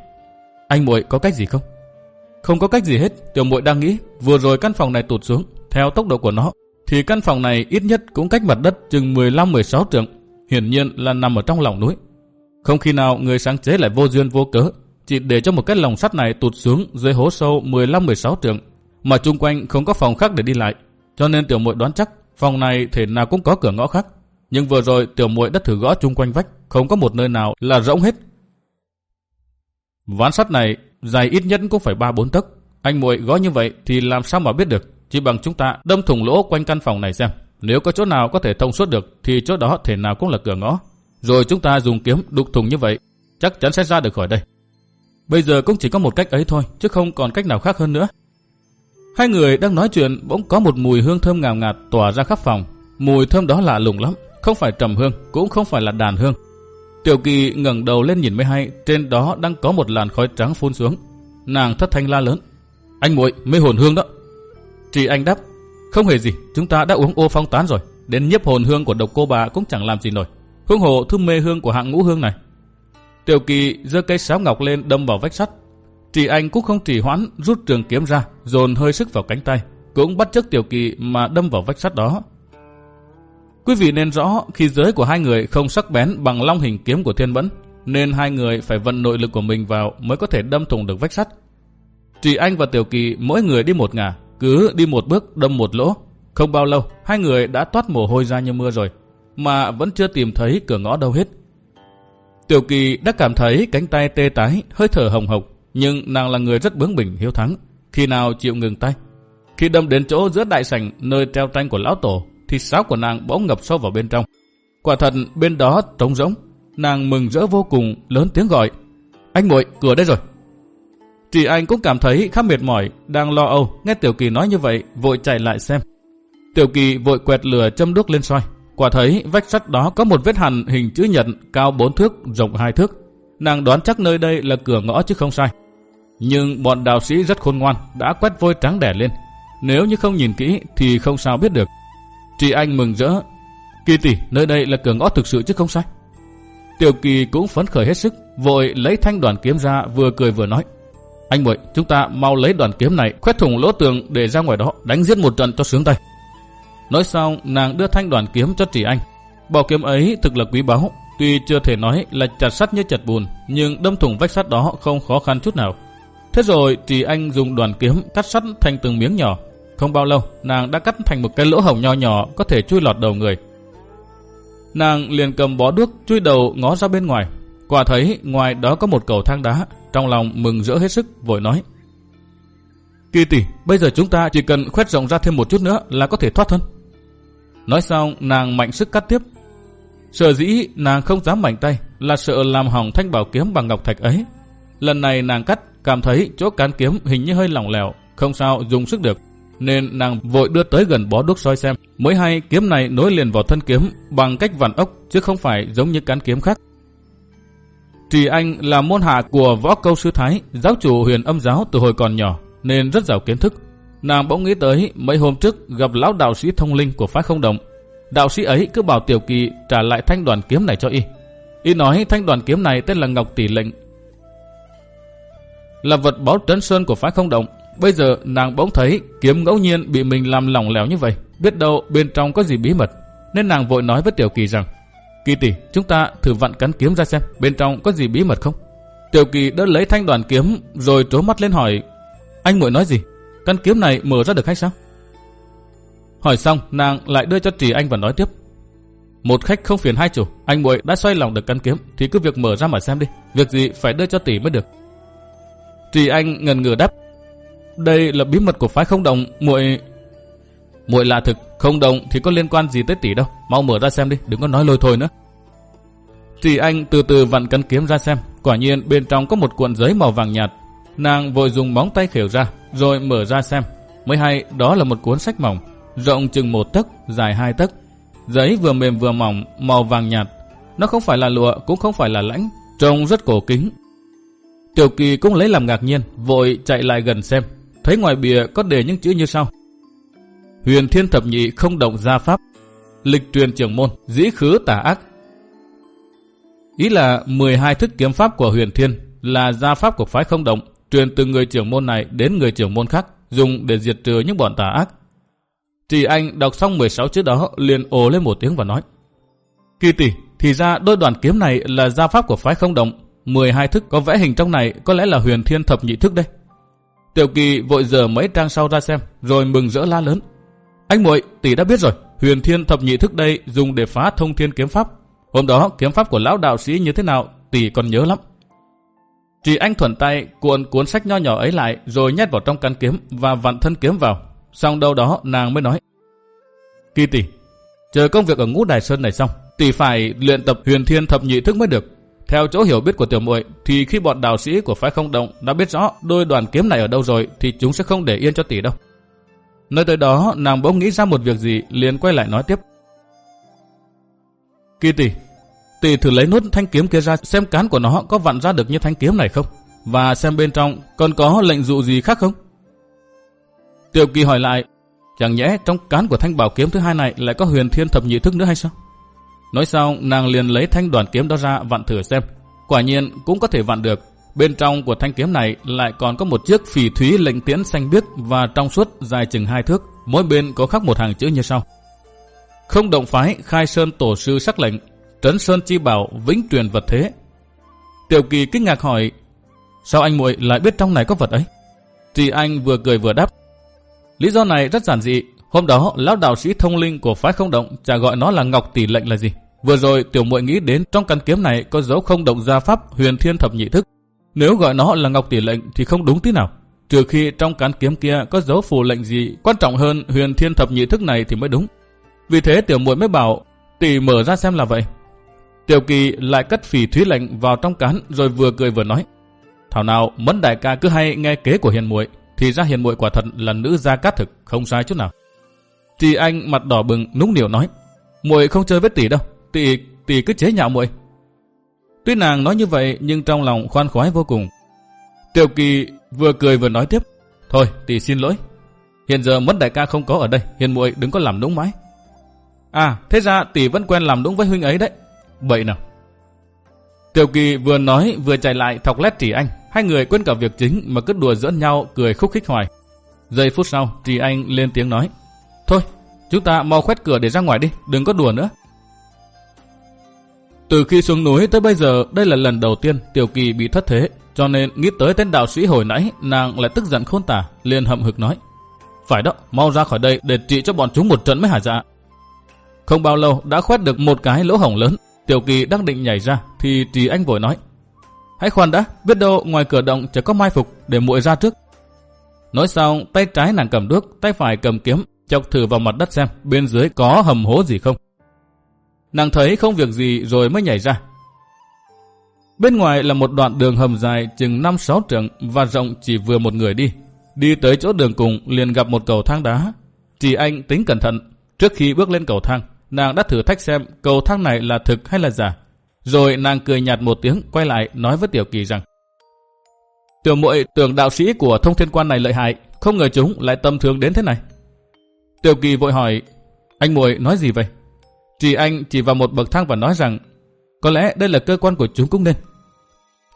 anh muội có cách gì không? Không có cách gì hết, tiểu muội đang nghĩ, vừa rồi căn phòng này tụt xuống, theo tốc độ của nó, thì căn phòng này ít nhất cũng cách mặt đất chừng 15-16 trượng, hiển nhiên là nằm ở trong lòng núi. Không khi nào người sáng chế lại vô duyên vô cớ, chỉ để cho một cái lồng sắt này tụt xuống dưới hố sâu 15-16 trượng, mà chung quanh không có phòng khác để đi lại, cho nên tiểu muội đoán chắc phòng này thể nào cũng có cửa ngõ khác. Nhưng vừa rồi tiểu muội đã thử gõ chung quanh vách, không có một nơi nào là rỗng hết. Ván sắt này dài ít nhất cũng phải 3-4 tấc. Anh muội gói như vậy thì làm sao mà biết được? Chỉ bằng chúng ta đâm thủng lỗ quanh căn phòng này xem. Nếu có chỗ nào có thể thông suốt được thì chỗ đó thể nào cũng là cửa ngõ. Rồi chúng ta dùng kiếm đục thùng như vậy, chắc chắn sẽ ra được khỏi đây. Bây giờ cũng chỉ có một cách ấy thôi, chứ không còn cách nào khác hơn nữa. Hai người đang nói chuyện bỗng có một mùi hương thơm ngào ngạt tỏa ra khắp phòng. Mùi thơm đó lạ lùng lắm, không phải trầm hương, cũng không phải là đàn hương. Tiểu kỳ ngẩng đầu lên nhìn mới hay, trên đó đang có một làn khói trắng phun xuống. Nàng thất thanh la lớn. Anh muội mê hồn hương đó. Chị anh đáp, không hề gì, chúng ta đã uống ô phong tán rồi. Đến nhiếp hồn hương của độc cô bà cũng chẳng làm gì nổi. Hương hồ, thứ mê hương của hạng ngũ hương này. Tiểu kỳ giơ cây sáo ngọc lên đâm vào vách sắt. Chị anh cũng không trì hoãn, rút trường kiếm ra, dồn hơi sức vào cánh tay. Cũng bắt chước tiểu kỳ mà đâm vào vách sắt đó. Quý vị nên rõ khi giới của hai người không sắc bén bằng long hình kiếm của thiên vẫn nên hai người phải vận nội lực của mình vào mới có thể đâm thủng được vách sắt. Chỉ anh và Tiểu Kỳ mỗi người đi một ngả, cứ đi một bước đâm một lỗ. Không bao lâu, hai người đã toát mồ hôi ra như mưa rồi, mà vẫn chưa tìm thấy cửa ngõ đâu hết. Tiểu Kỳ đã cảm thấy cánh tay tê tái, hơi thở hồng hộc, nhưng nàng là người rất bướng bỉnh hiếu thắng, khi nào chịu ngừng tay. Khi đâm đến chỗ giữa đại sảnh nơi treo tranh của lão tổ, thì sáo của nàng bỗng ngập sâu vào bên trong. Quả thật bên đó trống rỗng, nàng mừng rỡ vô cùng, lớn tiếng gọi. Anh muội cửa đây rồi. Chị anh cũng cảm thấy khá mệt mỏi, đang lo âu, nghe Tiểu Kỳ nói như vậy, vội chạy lại xem. Tiểu Kỳ vội quẹt lửa châm đuốc lên soi. Quả thấy vách sắt đó có một vết hằn hình chữ nhật cao 4 thước, rộng 2 thước. Nàng đoán chắc nơi đây là cửa ngõ chứ không sai. Nhưng bọn đạo sĩ rất khôn ngoan, đã quét vôi trắng đẻ lên. Nếu như không nhìn kỹ thì không sao biết được. Chị anh mừng rỡ. Kỳ tỷ, nơi đây là cửa ngõ thực sự chứ không sai. Tiểu kỳ cũng phấn khởi hết sức, vội lấy thanh đoàn kiếm ra vừa cười vừa nói. Anh muội, chúng ta mau lấy đoàn kiếm này khoét thủng lỗ tường để ra ngoài đó đánh giết một trận cho sướng tay. Nói xong, nàng đưa thanh đoàn kiếm cho Trì Anh. Bảo kiếm ấy thực là quý báu, tuy chưa thể nói là chặt sắt như chặt bùn, nhưng đâm thủng vách sắt đó không khó khăn chút nào. Thế rồi Trì Anh dùng đoàn kiếm cắt sắt thành từng miếng nhỏ. Không bao lâu, nàng đã cắt thành một cái lỗ hổng nho nhỏ có thể chui lọt đầu người. Nàng liền cầm bó đuốc chui đầu ngó ra bên ngoài. Quả thấy ngoài đó có một cầu thang đá, trong lòng mừng rỡ hết sức, vội nói. Kỳ tỷ, bây giờ chúng ta chỉ cần khoét rộng ra thêm một chút nữa là có thể thoát thân. Nói xong, nàng mạnh sức cắt tiếp. Sợ dĩ nàng không dám mạnh tay là sợ làm hỏng thanh bảo kiếm bằng ngọc thạch ấy. Lần này nàng cắt, cảm thấy chỗ cán kiếm hình như hơi lỏng lẻo, không sao dùng sức được. Nên nàng vội đưa tới gần bó đuốc soi xem. Mới hay kiếm này nối liền vào thân kiếm bằng cách vặn ốc chứ không phải giống như cán kiếm khác. Trì Anh là môn hạ của võ câu sư Thái, giáo chủ huyền âm giáo từ hồi còn nhỏ, nên rất giàu kiến thức. Nàng bỗng nghĩ tới mấy hôm trước gặp lão đạo sĩ thông linh của phái không động. Đạo sĩ ấy cứ bảo Tiểu Kỳ trả lại thanh đoàn kiếm này cho y. Y nói thanh đoàn kiếm này tên là Ngọc Tỷ Lệnh. Là vật báo trấn sơn của phái không động. Bây giờ nàng bỗng thấy kiếm ngẫu nhiên bị mình làm lỏng lẻo như vậy. Biết đâu bên trong có gì bí mật. Nên nàng vội nói với Tiểu Kỳ rằng Kỳ tỷ, chúng ta thử vặn cắn kiếm ra xem bên trong có gì bí mật không. Tiểu Kỳ đỡ lấy thanh đoàn kiếm rồi trố mắt lên hỏi Anh muội nói gì? Căn kiếm này mở ra được hay sao? Hỏi xong, nàng lại đưa cho Trì Anh và nói tiếp. Một khách không phiền hai chủ, anh muội đã xoay lòng được căn kiếm thì cứ việc mở ra mà xem đi, việc gì phải đưa cho tỷ mới được. Trì Anh ngần ngừ đáp, đây là bí mật của phái không đồng, muội muội là thực, không đồng thì có liên quan gì tới tỷ đâu, mau mở ra xem đi, đừng có nói lôi thôi nữa. tỷ Anh từ từ vặn cân kiếm ra xem, quả nhiên bên trong có một cuộn giấy màu vàng nhạt. Nàng vội dùng móng tay khều ra, rồi mở ra xem. Mới hay đó là một cuốn sách mỏng, rộng chừng một tấc, dài hai tấc. Giấy vừa mềm vừa mỏng, màu vàng nhạt. Nó không phải là lụa, cũng không phải là lãnh, trông rất cổ kính. Tiểu Kỳ cũng lấy làm ngạc nhiên, vội chạy lại gần xem. Thấy ngoài bìa có đề những chữ như sau. Huyền Thiên Thập Nhị không động gia pháp, lịch truyền trưởng môn, dĩ khứ tà ác. Ý là 12 thức kiếm pháp của Huyền Thiên là gia pháp của phái không động, truyền từ người trưởng môn này đến người trưởng môn khác, dùng để diệt trừ những bọn tà ác. Trì Anh đọc xong 16 chữ đó liền ồ lên một tiếng và nói. Kỳ tỷ, thì ra đôi đoàn kiếm này là gia pháp của phái không động. 12 thức có vẽ hình trong này có lẽ là huyền thiên thập nhị thức đây. Tiểu kỳ vội dở mấy trang sau ra xem, rồi mừng rỡ la lớn. Anh muội tỷ đã biết rồi, huyền thiên thập nhị thức đây dùng để phá thông thiên kiếm pháp. Hôm đó kiếm pháp của lão đạo sĩ như thế nào, tỷ còn nhớ lắm. Chỉ anh thuận tay cuộn cuốn sách nho nhỏ ấy lại rồi nhét vào trong căn kiếm và vặn thân kiếm vào. Xong đâu đó nàng mới nói. Kỳ tỷ, chờ công việc ở ngũ đài sơn này xong, tỷ phải luyện tập huyền thiên thập nhị thức mới được. Theo chỗ hiểu biết của tiểu muội thì khi bọn đạo sĩ của phái không động đã biết rõ đôi đoàn kiếm này ở đâu rồi thì chúng sẽ không để yên cho tỷ đâu. Nơi tới đó nàng bỗng nghĩ ra một việc gì liền quay lại nói tiếp. Kỳ tỷ, tỷ thử lấy nút thanh kiếm kia ra xem cán của nó có vặn ra được như thanh kiếm này không? Và xem bên trong còn có lệnh dụ gì khác không? Tiểu kỳ hỏi lại, chẳng nhẽ trong cán của thanh bảo kiếm thứ hai này lại có huyền thiên thập nhị thức nữa hay sao? Nói xong, nàng liền lấy thanh đoàn kiếm đó ra vặn thử xem. Quả nhiên cũng có thể vặn được. Bên trong của thanh kiếm này lại còn có một chiếc phỉ thúy lệnh tiễn xanh biếc và trong suốt dài chừng hai thước. Mỗi bên có khắc một hàng chữ như sau. Không động phái khai sơn tổ sư sắc lệnh, trấn sơn chi bảo vĩnh truyền vật thế. Tiểu kỳ kinh ngạc hỏi, sao anh muội lại biết trong này có vật ấy? Thì anh vừa cười vừa đáp, Lý do này rất giản dị, hôm đó lão đạo sĩ thông linh của phái không động chả gọi nó là ngọc tỷ lệnh là gì. Vừa rồi tiểu muội nghĩ đến trong căn kiếm này có dấu không động gia pháp huyền thiên thập nhị thức. Nếu gọi nó là ngọc tỷ lệnh thì không đúng tí nào. Trừ khi trong cán kiếm kia có dấu phù lệnh gì quan trọng hơn huyền thiên thập nhị thức này thì mới đúng. Vì thế tiểu muội mới bảo, tỷ mở ra xem là vậy. Tiểu kỳ lại cất phì thúy lệnh vào trong cán rồi vừa cười vừa nói. Thảo nào, mẫn đại ca cứ hay nghe kế của hiền muội, thì ra hiền muội quả thật là nữ gia cát thực, không sai chút nào. thì anh mặt đỏ bừng núng nỉu nói, muội không chơi với tỷ đâu tỷ tỷ cứ chế nhạo muội. Tuy nàng nói như vậy, nhưng trong lòng khoan khoái vô cùng. Tiểu kỳ vừa cười vừa nói tiếp, thôi tỷ xin lỗi. Hiện giờ mất đại ca không có ở đây hiền muội đừng có làm đúng mãi. À thế ra tỷ vẫn quen làm đúng với huynh ấy đấy. Vậy nào. Tiểu kỳ vừa nói vừa chạy lại thọc lét tỷ anh. Hai người quên cả việc chính mà cứ đùa giỡn nhau, cười khúc khích hoài. Giây phút sau, Trì anh lên tiếng nói, thôi, chúng ta mau khoét cửa để ra ngoài đi, đừng có đùa nữa từ khi xuống núi tới bây giờ, đây là lần đầu tiên Tiểu Kỳ bị thất thế, cho nên nghĩ tới tên đạo sĩ hồi nãy, nàng lại tức giận khôn tả, liền hậm hực nói. Phải đó, mau ra khỏi đây để trị cho bọn chúng một trận mới hả dạ. Không bao lâu đã khoét được một cái lỗ hổng lớn, Tiểu Kỳ đang định nhảy ra, thì Trì Anh vội nói. Hãy khoan đã, biết đâu ngoài cửa động chỉ có mai phục để muội ra trước. Nói xong, tay trái nàng cầm đuốc, tay phải cầm kiếm, chọc thử vào mặt đất xem bên dưới có hầm hố gì không. Nàng thấy không việc gì rồi mới nhảy ra. Bên ngoài là một đoạn đường hầm dài chừng 5-6 trượng và rộng chỉ vừa một người đi. Đi tới chỗ đường cùng liền gặp một cầu thang đá. Chỉ anh tính cẩn thận. Trước khi bước lên cầu thang, nàng đã thử thách xem cầu thang này là thực hay là giả. Rồi nàng cười nhạt một tiếng quay lại nói với Tiểu Kỳ rằng Tiểu muội tưởng đạo sĩ của thông thiên quan này lợi hại, không ngờ chúng lại tâm thương đến thế này. Tiểu Kỳ vội hỏi, anh muội nói gì vậy? Chỉ anh chỉ vào một bậc thang và nói rằng có lẽ đây là cơ quan của chúng cũng nên.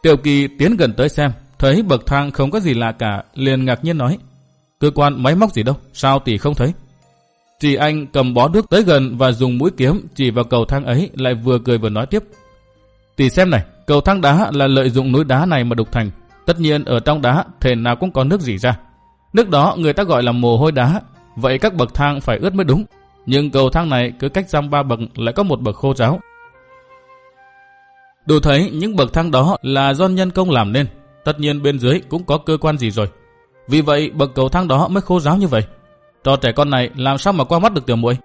Tiểu kỳ tiến gần tới xem, thấy bậc thang không có gì lạ cả, liền ngạc nhiên nói cơ quan máy móc gì đâu, sao tỷ không thấy? Chỉ anh cầm bó đuốc tới gần và dùng mũi kiếm chỉ vào cầu thang ấy lại vừa cười vừa nói tiếp. Tỷ xem này, cầu thang đá là lợi dụng núi đá này mà đục thành. Tất nhiên ở trong đá thể nào cũng có nước gì ra. Nước đó người ta gọi là mồ hôi đá, vậy các bậc thang phải ướt mới đúng. Nhưng cầu thang này cứ cách giam ba bậc lại có một bậc khô ráo. Đủ thấy những bậc thang đó là do nhân công làm nên. Tất nhiên bên dưới cũng có cơ quan gì rồi. Vì vậy bậc cầu thang đó mới khô ráo như vậy. Cho trẻ con này làm sao mà qua mắt được tiểu muội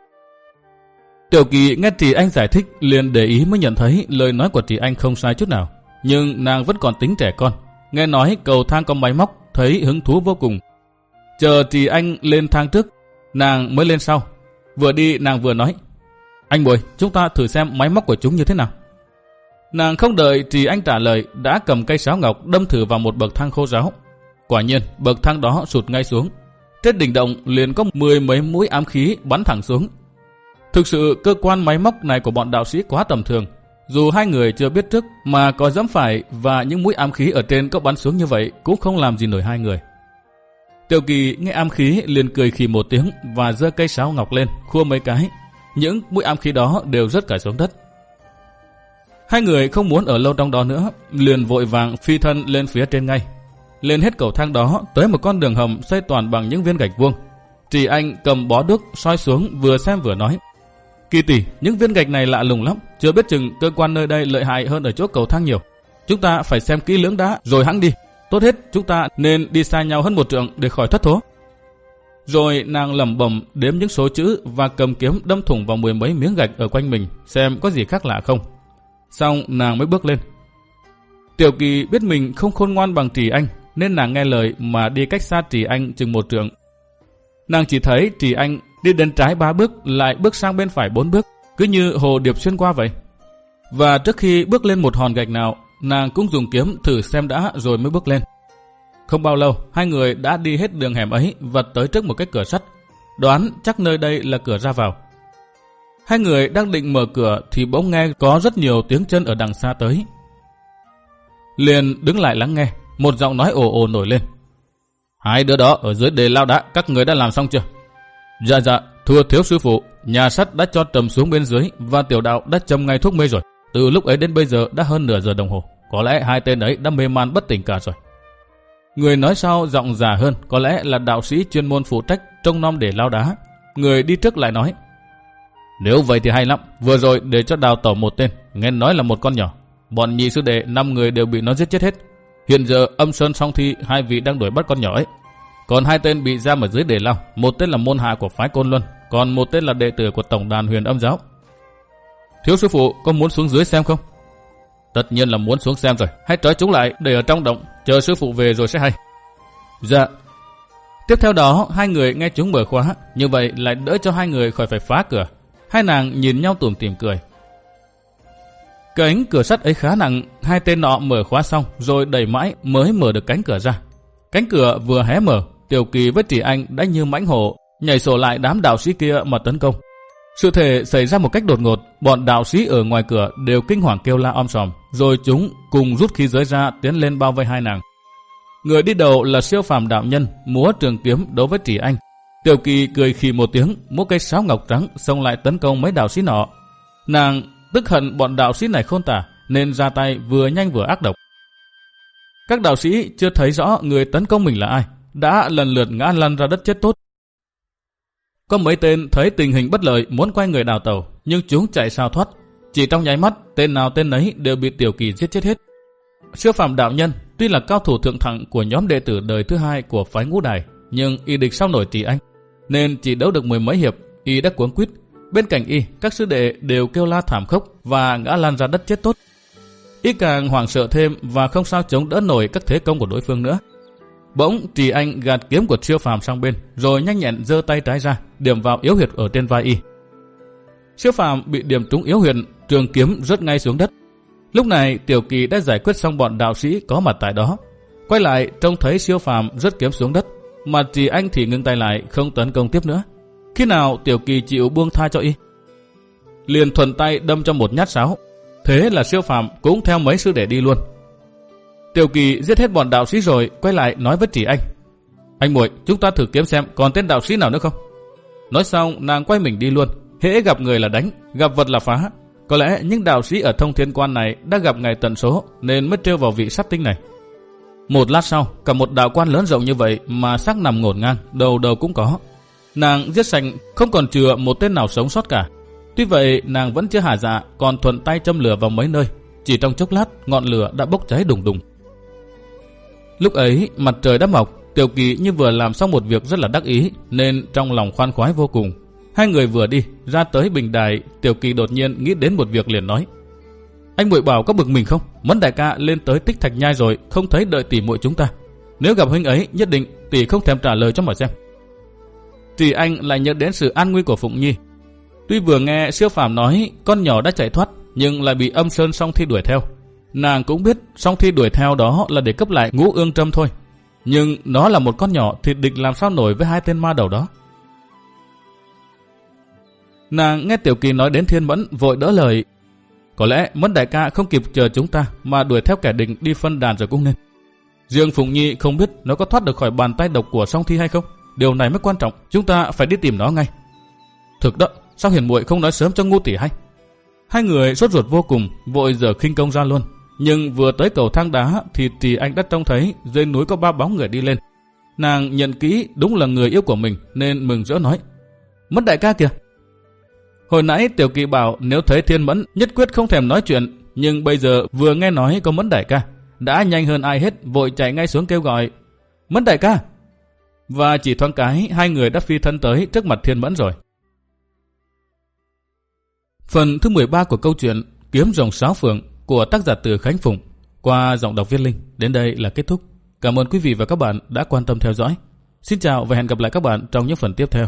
Tiểu kỳ nghe chị anh giải thích liền để ý mới nhận thấy lời nói của chị anh không sai chút nào. Nhưng nàng vẫn còn tính trẻ con. Nghe nói cầu thang có máy móc thấy hứng thú vô cùng. Chờ chị anh lên thang trước, nàng mới lên sau. Vừa đi nàng vừa nói, anh Bùi, chúng ta thử xem máy móc của chúng như thế nào. Nàng không đợi Trì Anh trả lời, đã cầm cây sáo ngọc đâm thử vào một bậc thang khô ráo. Quả nhiên, bậc thang đó sụt ngay xuống. Trên đỉnh động liền có mười mấy mũi ám khí bắn thẳng xuống. Thực sự cơ quan máy móc này của bọn đạo sĩ quá tầm thường. Dù hai người chưa biết trước mà có dám phải và những mũi ám khí ở trên có bắn xuống như vậy cũng không làm gì nổi hai người. Tiểu kỳ nghe am khí liền cười khì một tiếng và giơ cây sáo ngọc lên, khua mấy cái. Những mũi am khí đó đều rất cả xuống đất. Hai người không muốn ở lâu trong đó nữa, liền vội vàng phi thân lên phía trên ngay. Lên hết cầu thang đó tới một con đường hầm xây toàn bằng những viên gạch vuông. Chỉ anh cầm bó đúc soi xuống vừa xem vừa nói. Kỳ tỷ, những viên gạch này lạ lùng lắm, chưa biết chừng cơ quan nơi đây lợi hại hơn ở chỗ cầu thang nhiều. Chúng ta phải xem kỹ lưỡng đã rồi hãng đi. Tốt hết, chúng ta nên đi xa nhau hơn một trượng để khỏi thất thố. Rồi nàng lẩm bẩm đếm những số chữ và cầm kiếm đâm thủng vào mười mấy miếng gạch ở quanh mình, xem có gì khác lạ không. Xong, nàng mới bước lên. Tiểu kỳ biết mình không khôn ngoan bằng Trì Anh, nên nàng nghe lời mà đi cách xa Trì Anh chừng một trượng. Nàng chỉ thấy Trì Anh đi đến trái ba bước, lại bước sang bên phải bốn bước, cứ như hồ điệp xuyên qua vậy. Và trước khi bước lên một hòn gạch nào nàng cũng dùng kiếm thử xem đã rồi mới bước lên. Không bao lâu, hai người đã đi hết đường hẻm ấy và tới trước một cái cửa sắt. Đoán chắc nơi đây là cửa ra vào. Hai người đang định mở cửa thì bỗng nghe có rất nhiều tiếng chân ở đằng xa tới. Liền đứng lại lắng nghe, một giọng nói ồ ồ nổi lên. Hai đứa đó ở dưới đề lao đá, các người đã làm xong chưa? Dạ dạ, thưa thiếu sư phụ, nhà sắt đã cho trầm xuống bên dưới và tiểu đạo đã châm ngay thuốc mê rồi. Từ lúc ấy đến bây giờ đã hơn nửa giờ đồng hồ. Có lẽ hai tên ấy đã mê man bất tỉnh cả rồi. Người nói sau giọng già hơn, có lẽ là đạo sĩ chuyên môn phụ trách trông nom để lao đá. Người đi trước lại nói. Nếu vậy thì hay lắm, vừa rồi để cho đào tẩu một tên, nghe nói là một con nhỏ. Bọn nhị sư đệ năm người đều bị nó giết chết hết. Hiện giờ âm sơn song thi hai vị đang đuổi bắt con nhỏ ấy. Còn hai tên bị giam ở dưới đề lao, một tên là môn hạ của phái Côn Luân, còn một tên là đệ tử của tổng đàn huyền âm giáo. Thiếu sư phụ có muốn xuống dưới xem không? Tất nhiên là muốn xuống xem rồi, hãy trói chúng lại để ở trong động, chờ sư phụ về rồi sẽ hay. Dạ. Tiếp theo đó, hai người nghe chúng mở khóa, như vậy lại đỡ cho hai người khỏi phải phá cửa. Hai nàng nhìn nhau tủm tỉm cười. Cánh cửa sắt ấy khá nặng, hai tên nọ mở khóa xong rồi đẩy mãi mới mở được cánh cửa ra. Cánh cửa vừa hé mở, Tiểu Kỳ với Trì Anh đã như mãnh hổ nhảy sổ lại đám đạo sĩ kia mà tấn công. Sự thể xảy ra một cách đột ngột, bọn đạo sĩ ở ngoài cửa đều kinh hoàng kêu la om sòm, rồi chúng cùng rút khí giới ra tiến lên bao vây hai nàng. Người đi đầu là siêu phàm đạo nhân, múa trường kiếm đối với Trì Anh. Tiểu Kỳ cười khì một tiếng, múa cây sáo ngọc trắng xông lại tấn công mấy đạo sĩ nọ. Nàng tức hận bọn đạo sĩ này khôn tả, nên ra tay vừa nhanh vừa ác độc. Các đạo sĩ chưa thấy rõ người tấn công mình là ai, đã lần lượt ngã lăn ra đất chết tốt. Có mấy tên thấy tình hình bất lợi muốn quay người đào tàu, nhưng chúng chạy sao thoát. Chỉ trong nháy mắt, tên nào tên ấy đều bị tiểu kỳ giết chết hết. Siêu phạm đạo nhân, tuy là cao thủ thượng thặng của nhóm đệ tử đời thứ hai của phái ngũ đài, nhưng y địch sao nổi tỷ anh, nên chỉ đấu được mười mấy hiệp, y đã cuống quýt. Bên cạnh y, các sư đệ đều kêu la thảm khốc và ngã lan ra đất chết tốt. Y càng hoảng sợ thêm và không sao chống đỡ nổi các thế công của đối phương nữa. Bỗng Trì Anh gạt kiếm của siêu phàm sang bên, rồi nhanh nhẹn giơ tay trái ra, điểm vào yếu huyệt ở trên vai y. Siêu phàm bị điểm trúng yếu huyệt, trường kiếm rớt ngay xuống đất. Lúc này Tiểu Kỳ đã giải quyết xong bọn đạo sĩ có mặt tại đó. Quay lại trông thấy siêu phàm rớt kiếm xuống đất, mà Trì Anh thì ngưng tay lại không tấn công tiếp nữa. Khi nào Tiểu Kỳ chịu buông tha cho y? Liền thuần tay đâm cho một nhát sáo. Thế là siêu phàm cũng theo mấy sư đệ đi luôn. Tiểu Kỳ giết hết bọn đạo sĩ rồi, quay lại nói với Trì Anh. Anh muội, chúng ta thử kiếm xem còn tên đạo sĩ nào nữa không? Nói xong, nàng quay mình đi luôn. Hễ gặp người là đánh, gặp vật là phá. Có lẽ những đạo sĩ ở thông thiên quan này đã gặp ngày tận số nên mới trêu vào vị sát tinh này. Một lát sau, cả một đạo quan lớn rộng như vậy mà xác nằm ngổn ngang, đầu đầu cũng có. Nàng giết sạch không còn chừa một tên nào sống sót cả. Tuy vậy, nàng vẫn chưa hạ dạ, còn thuận tay châm lửa vào mấy nơi. Chỉ trong chốc lát, ngọn lửa đã bốc cháy đùng đùng. Lúc ấy, mặt trời đã mọc, Tiểu Kỳ như vừa làm xong một việc rất là đắc ý, nên trong lòng khoan khoái vô cùng. Hai người vừa đi, ra tới bình đài, Tiểu Kỳ đột nhiên nghĩ đến một việc liền nói. Anh muội bảo có bực mình không? Mẫn đại ca lên tới tích thạch nhai rồi, không thấy đợi tỷ muội chúng ta. Nếu gặp huynh ấy, nhất định tỷ không thèm trả lời cho mà xem. Tỷ anh lại nhớ đến sự an nguy của Phụng Nhi. Tuy vừa nghe siêu phàm nói con nhỏ đã chạy thoát, nhưng lại bị âm sơn song thi đuổi theo. Nàng cũng biết song thi đuổi theo đó là để cấp lại ngũ ương trâm thôi. Nhưng nó là một con nhỏ thì địch làm sao nổi với hai tên ma đầu đó. Nàng nghe Tiểu Kỳ nói đến thiên mẫn vội đỡ lời. Có lẽ Mẫn đại ca không kịp chờ chúng ta mà đuổi theo kẻ địch đi phân đàn rồi cũng nên. Riêng Phụng Nhi không biết nó có thoát được khỏi bàn tay độc của song thi hay không. Điều này mới quan trọng, chúng ta phải đi tìm nó ngay. Thực đó, sao hiền muội không nói sớm cho ngu tỷ hay? Hai người sốt ruột vô cùng, vội giờ khinh công ra luôn. Nhưng vừa tới cầu thang đá thì Trì Anh đã trông thấy dưới núi có ba bóng người đi lên. Nàng nhận kỹ đúng là người yêu của mình nên mừng rỡ nói. Mất đại ca kìa. Hồi nãy Tiểu Kỳ bảo nếu thấy Thiên Mẫn nhất quyết không thèm nói chuyện. Nhưng bây giờ vừa nghe nói có Mẫn đại ca. Đã nhanh hơn ai hết, vội chạy ngay xuống kêu gọi. Mẫn đại ca. Và chỉ thoáng cái, hai người đã phi thân tới trước mặt Thiên Mẫn rồi. Phần thứ 13 của câu chuyện, Kiếm rồng sáu phượng của tác giả từ Khánh Phụng qua giọng đọc Viết Linh đến đây là kết thúc. Cảm ơn quý vị và các bạn đã quan tâm theo dõi. Xin chào và hẹn gặp lại các bạn trong những phần tiếp theo.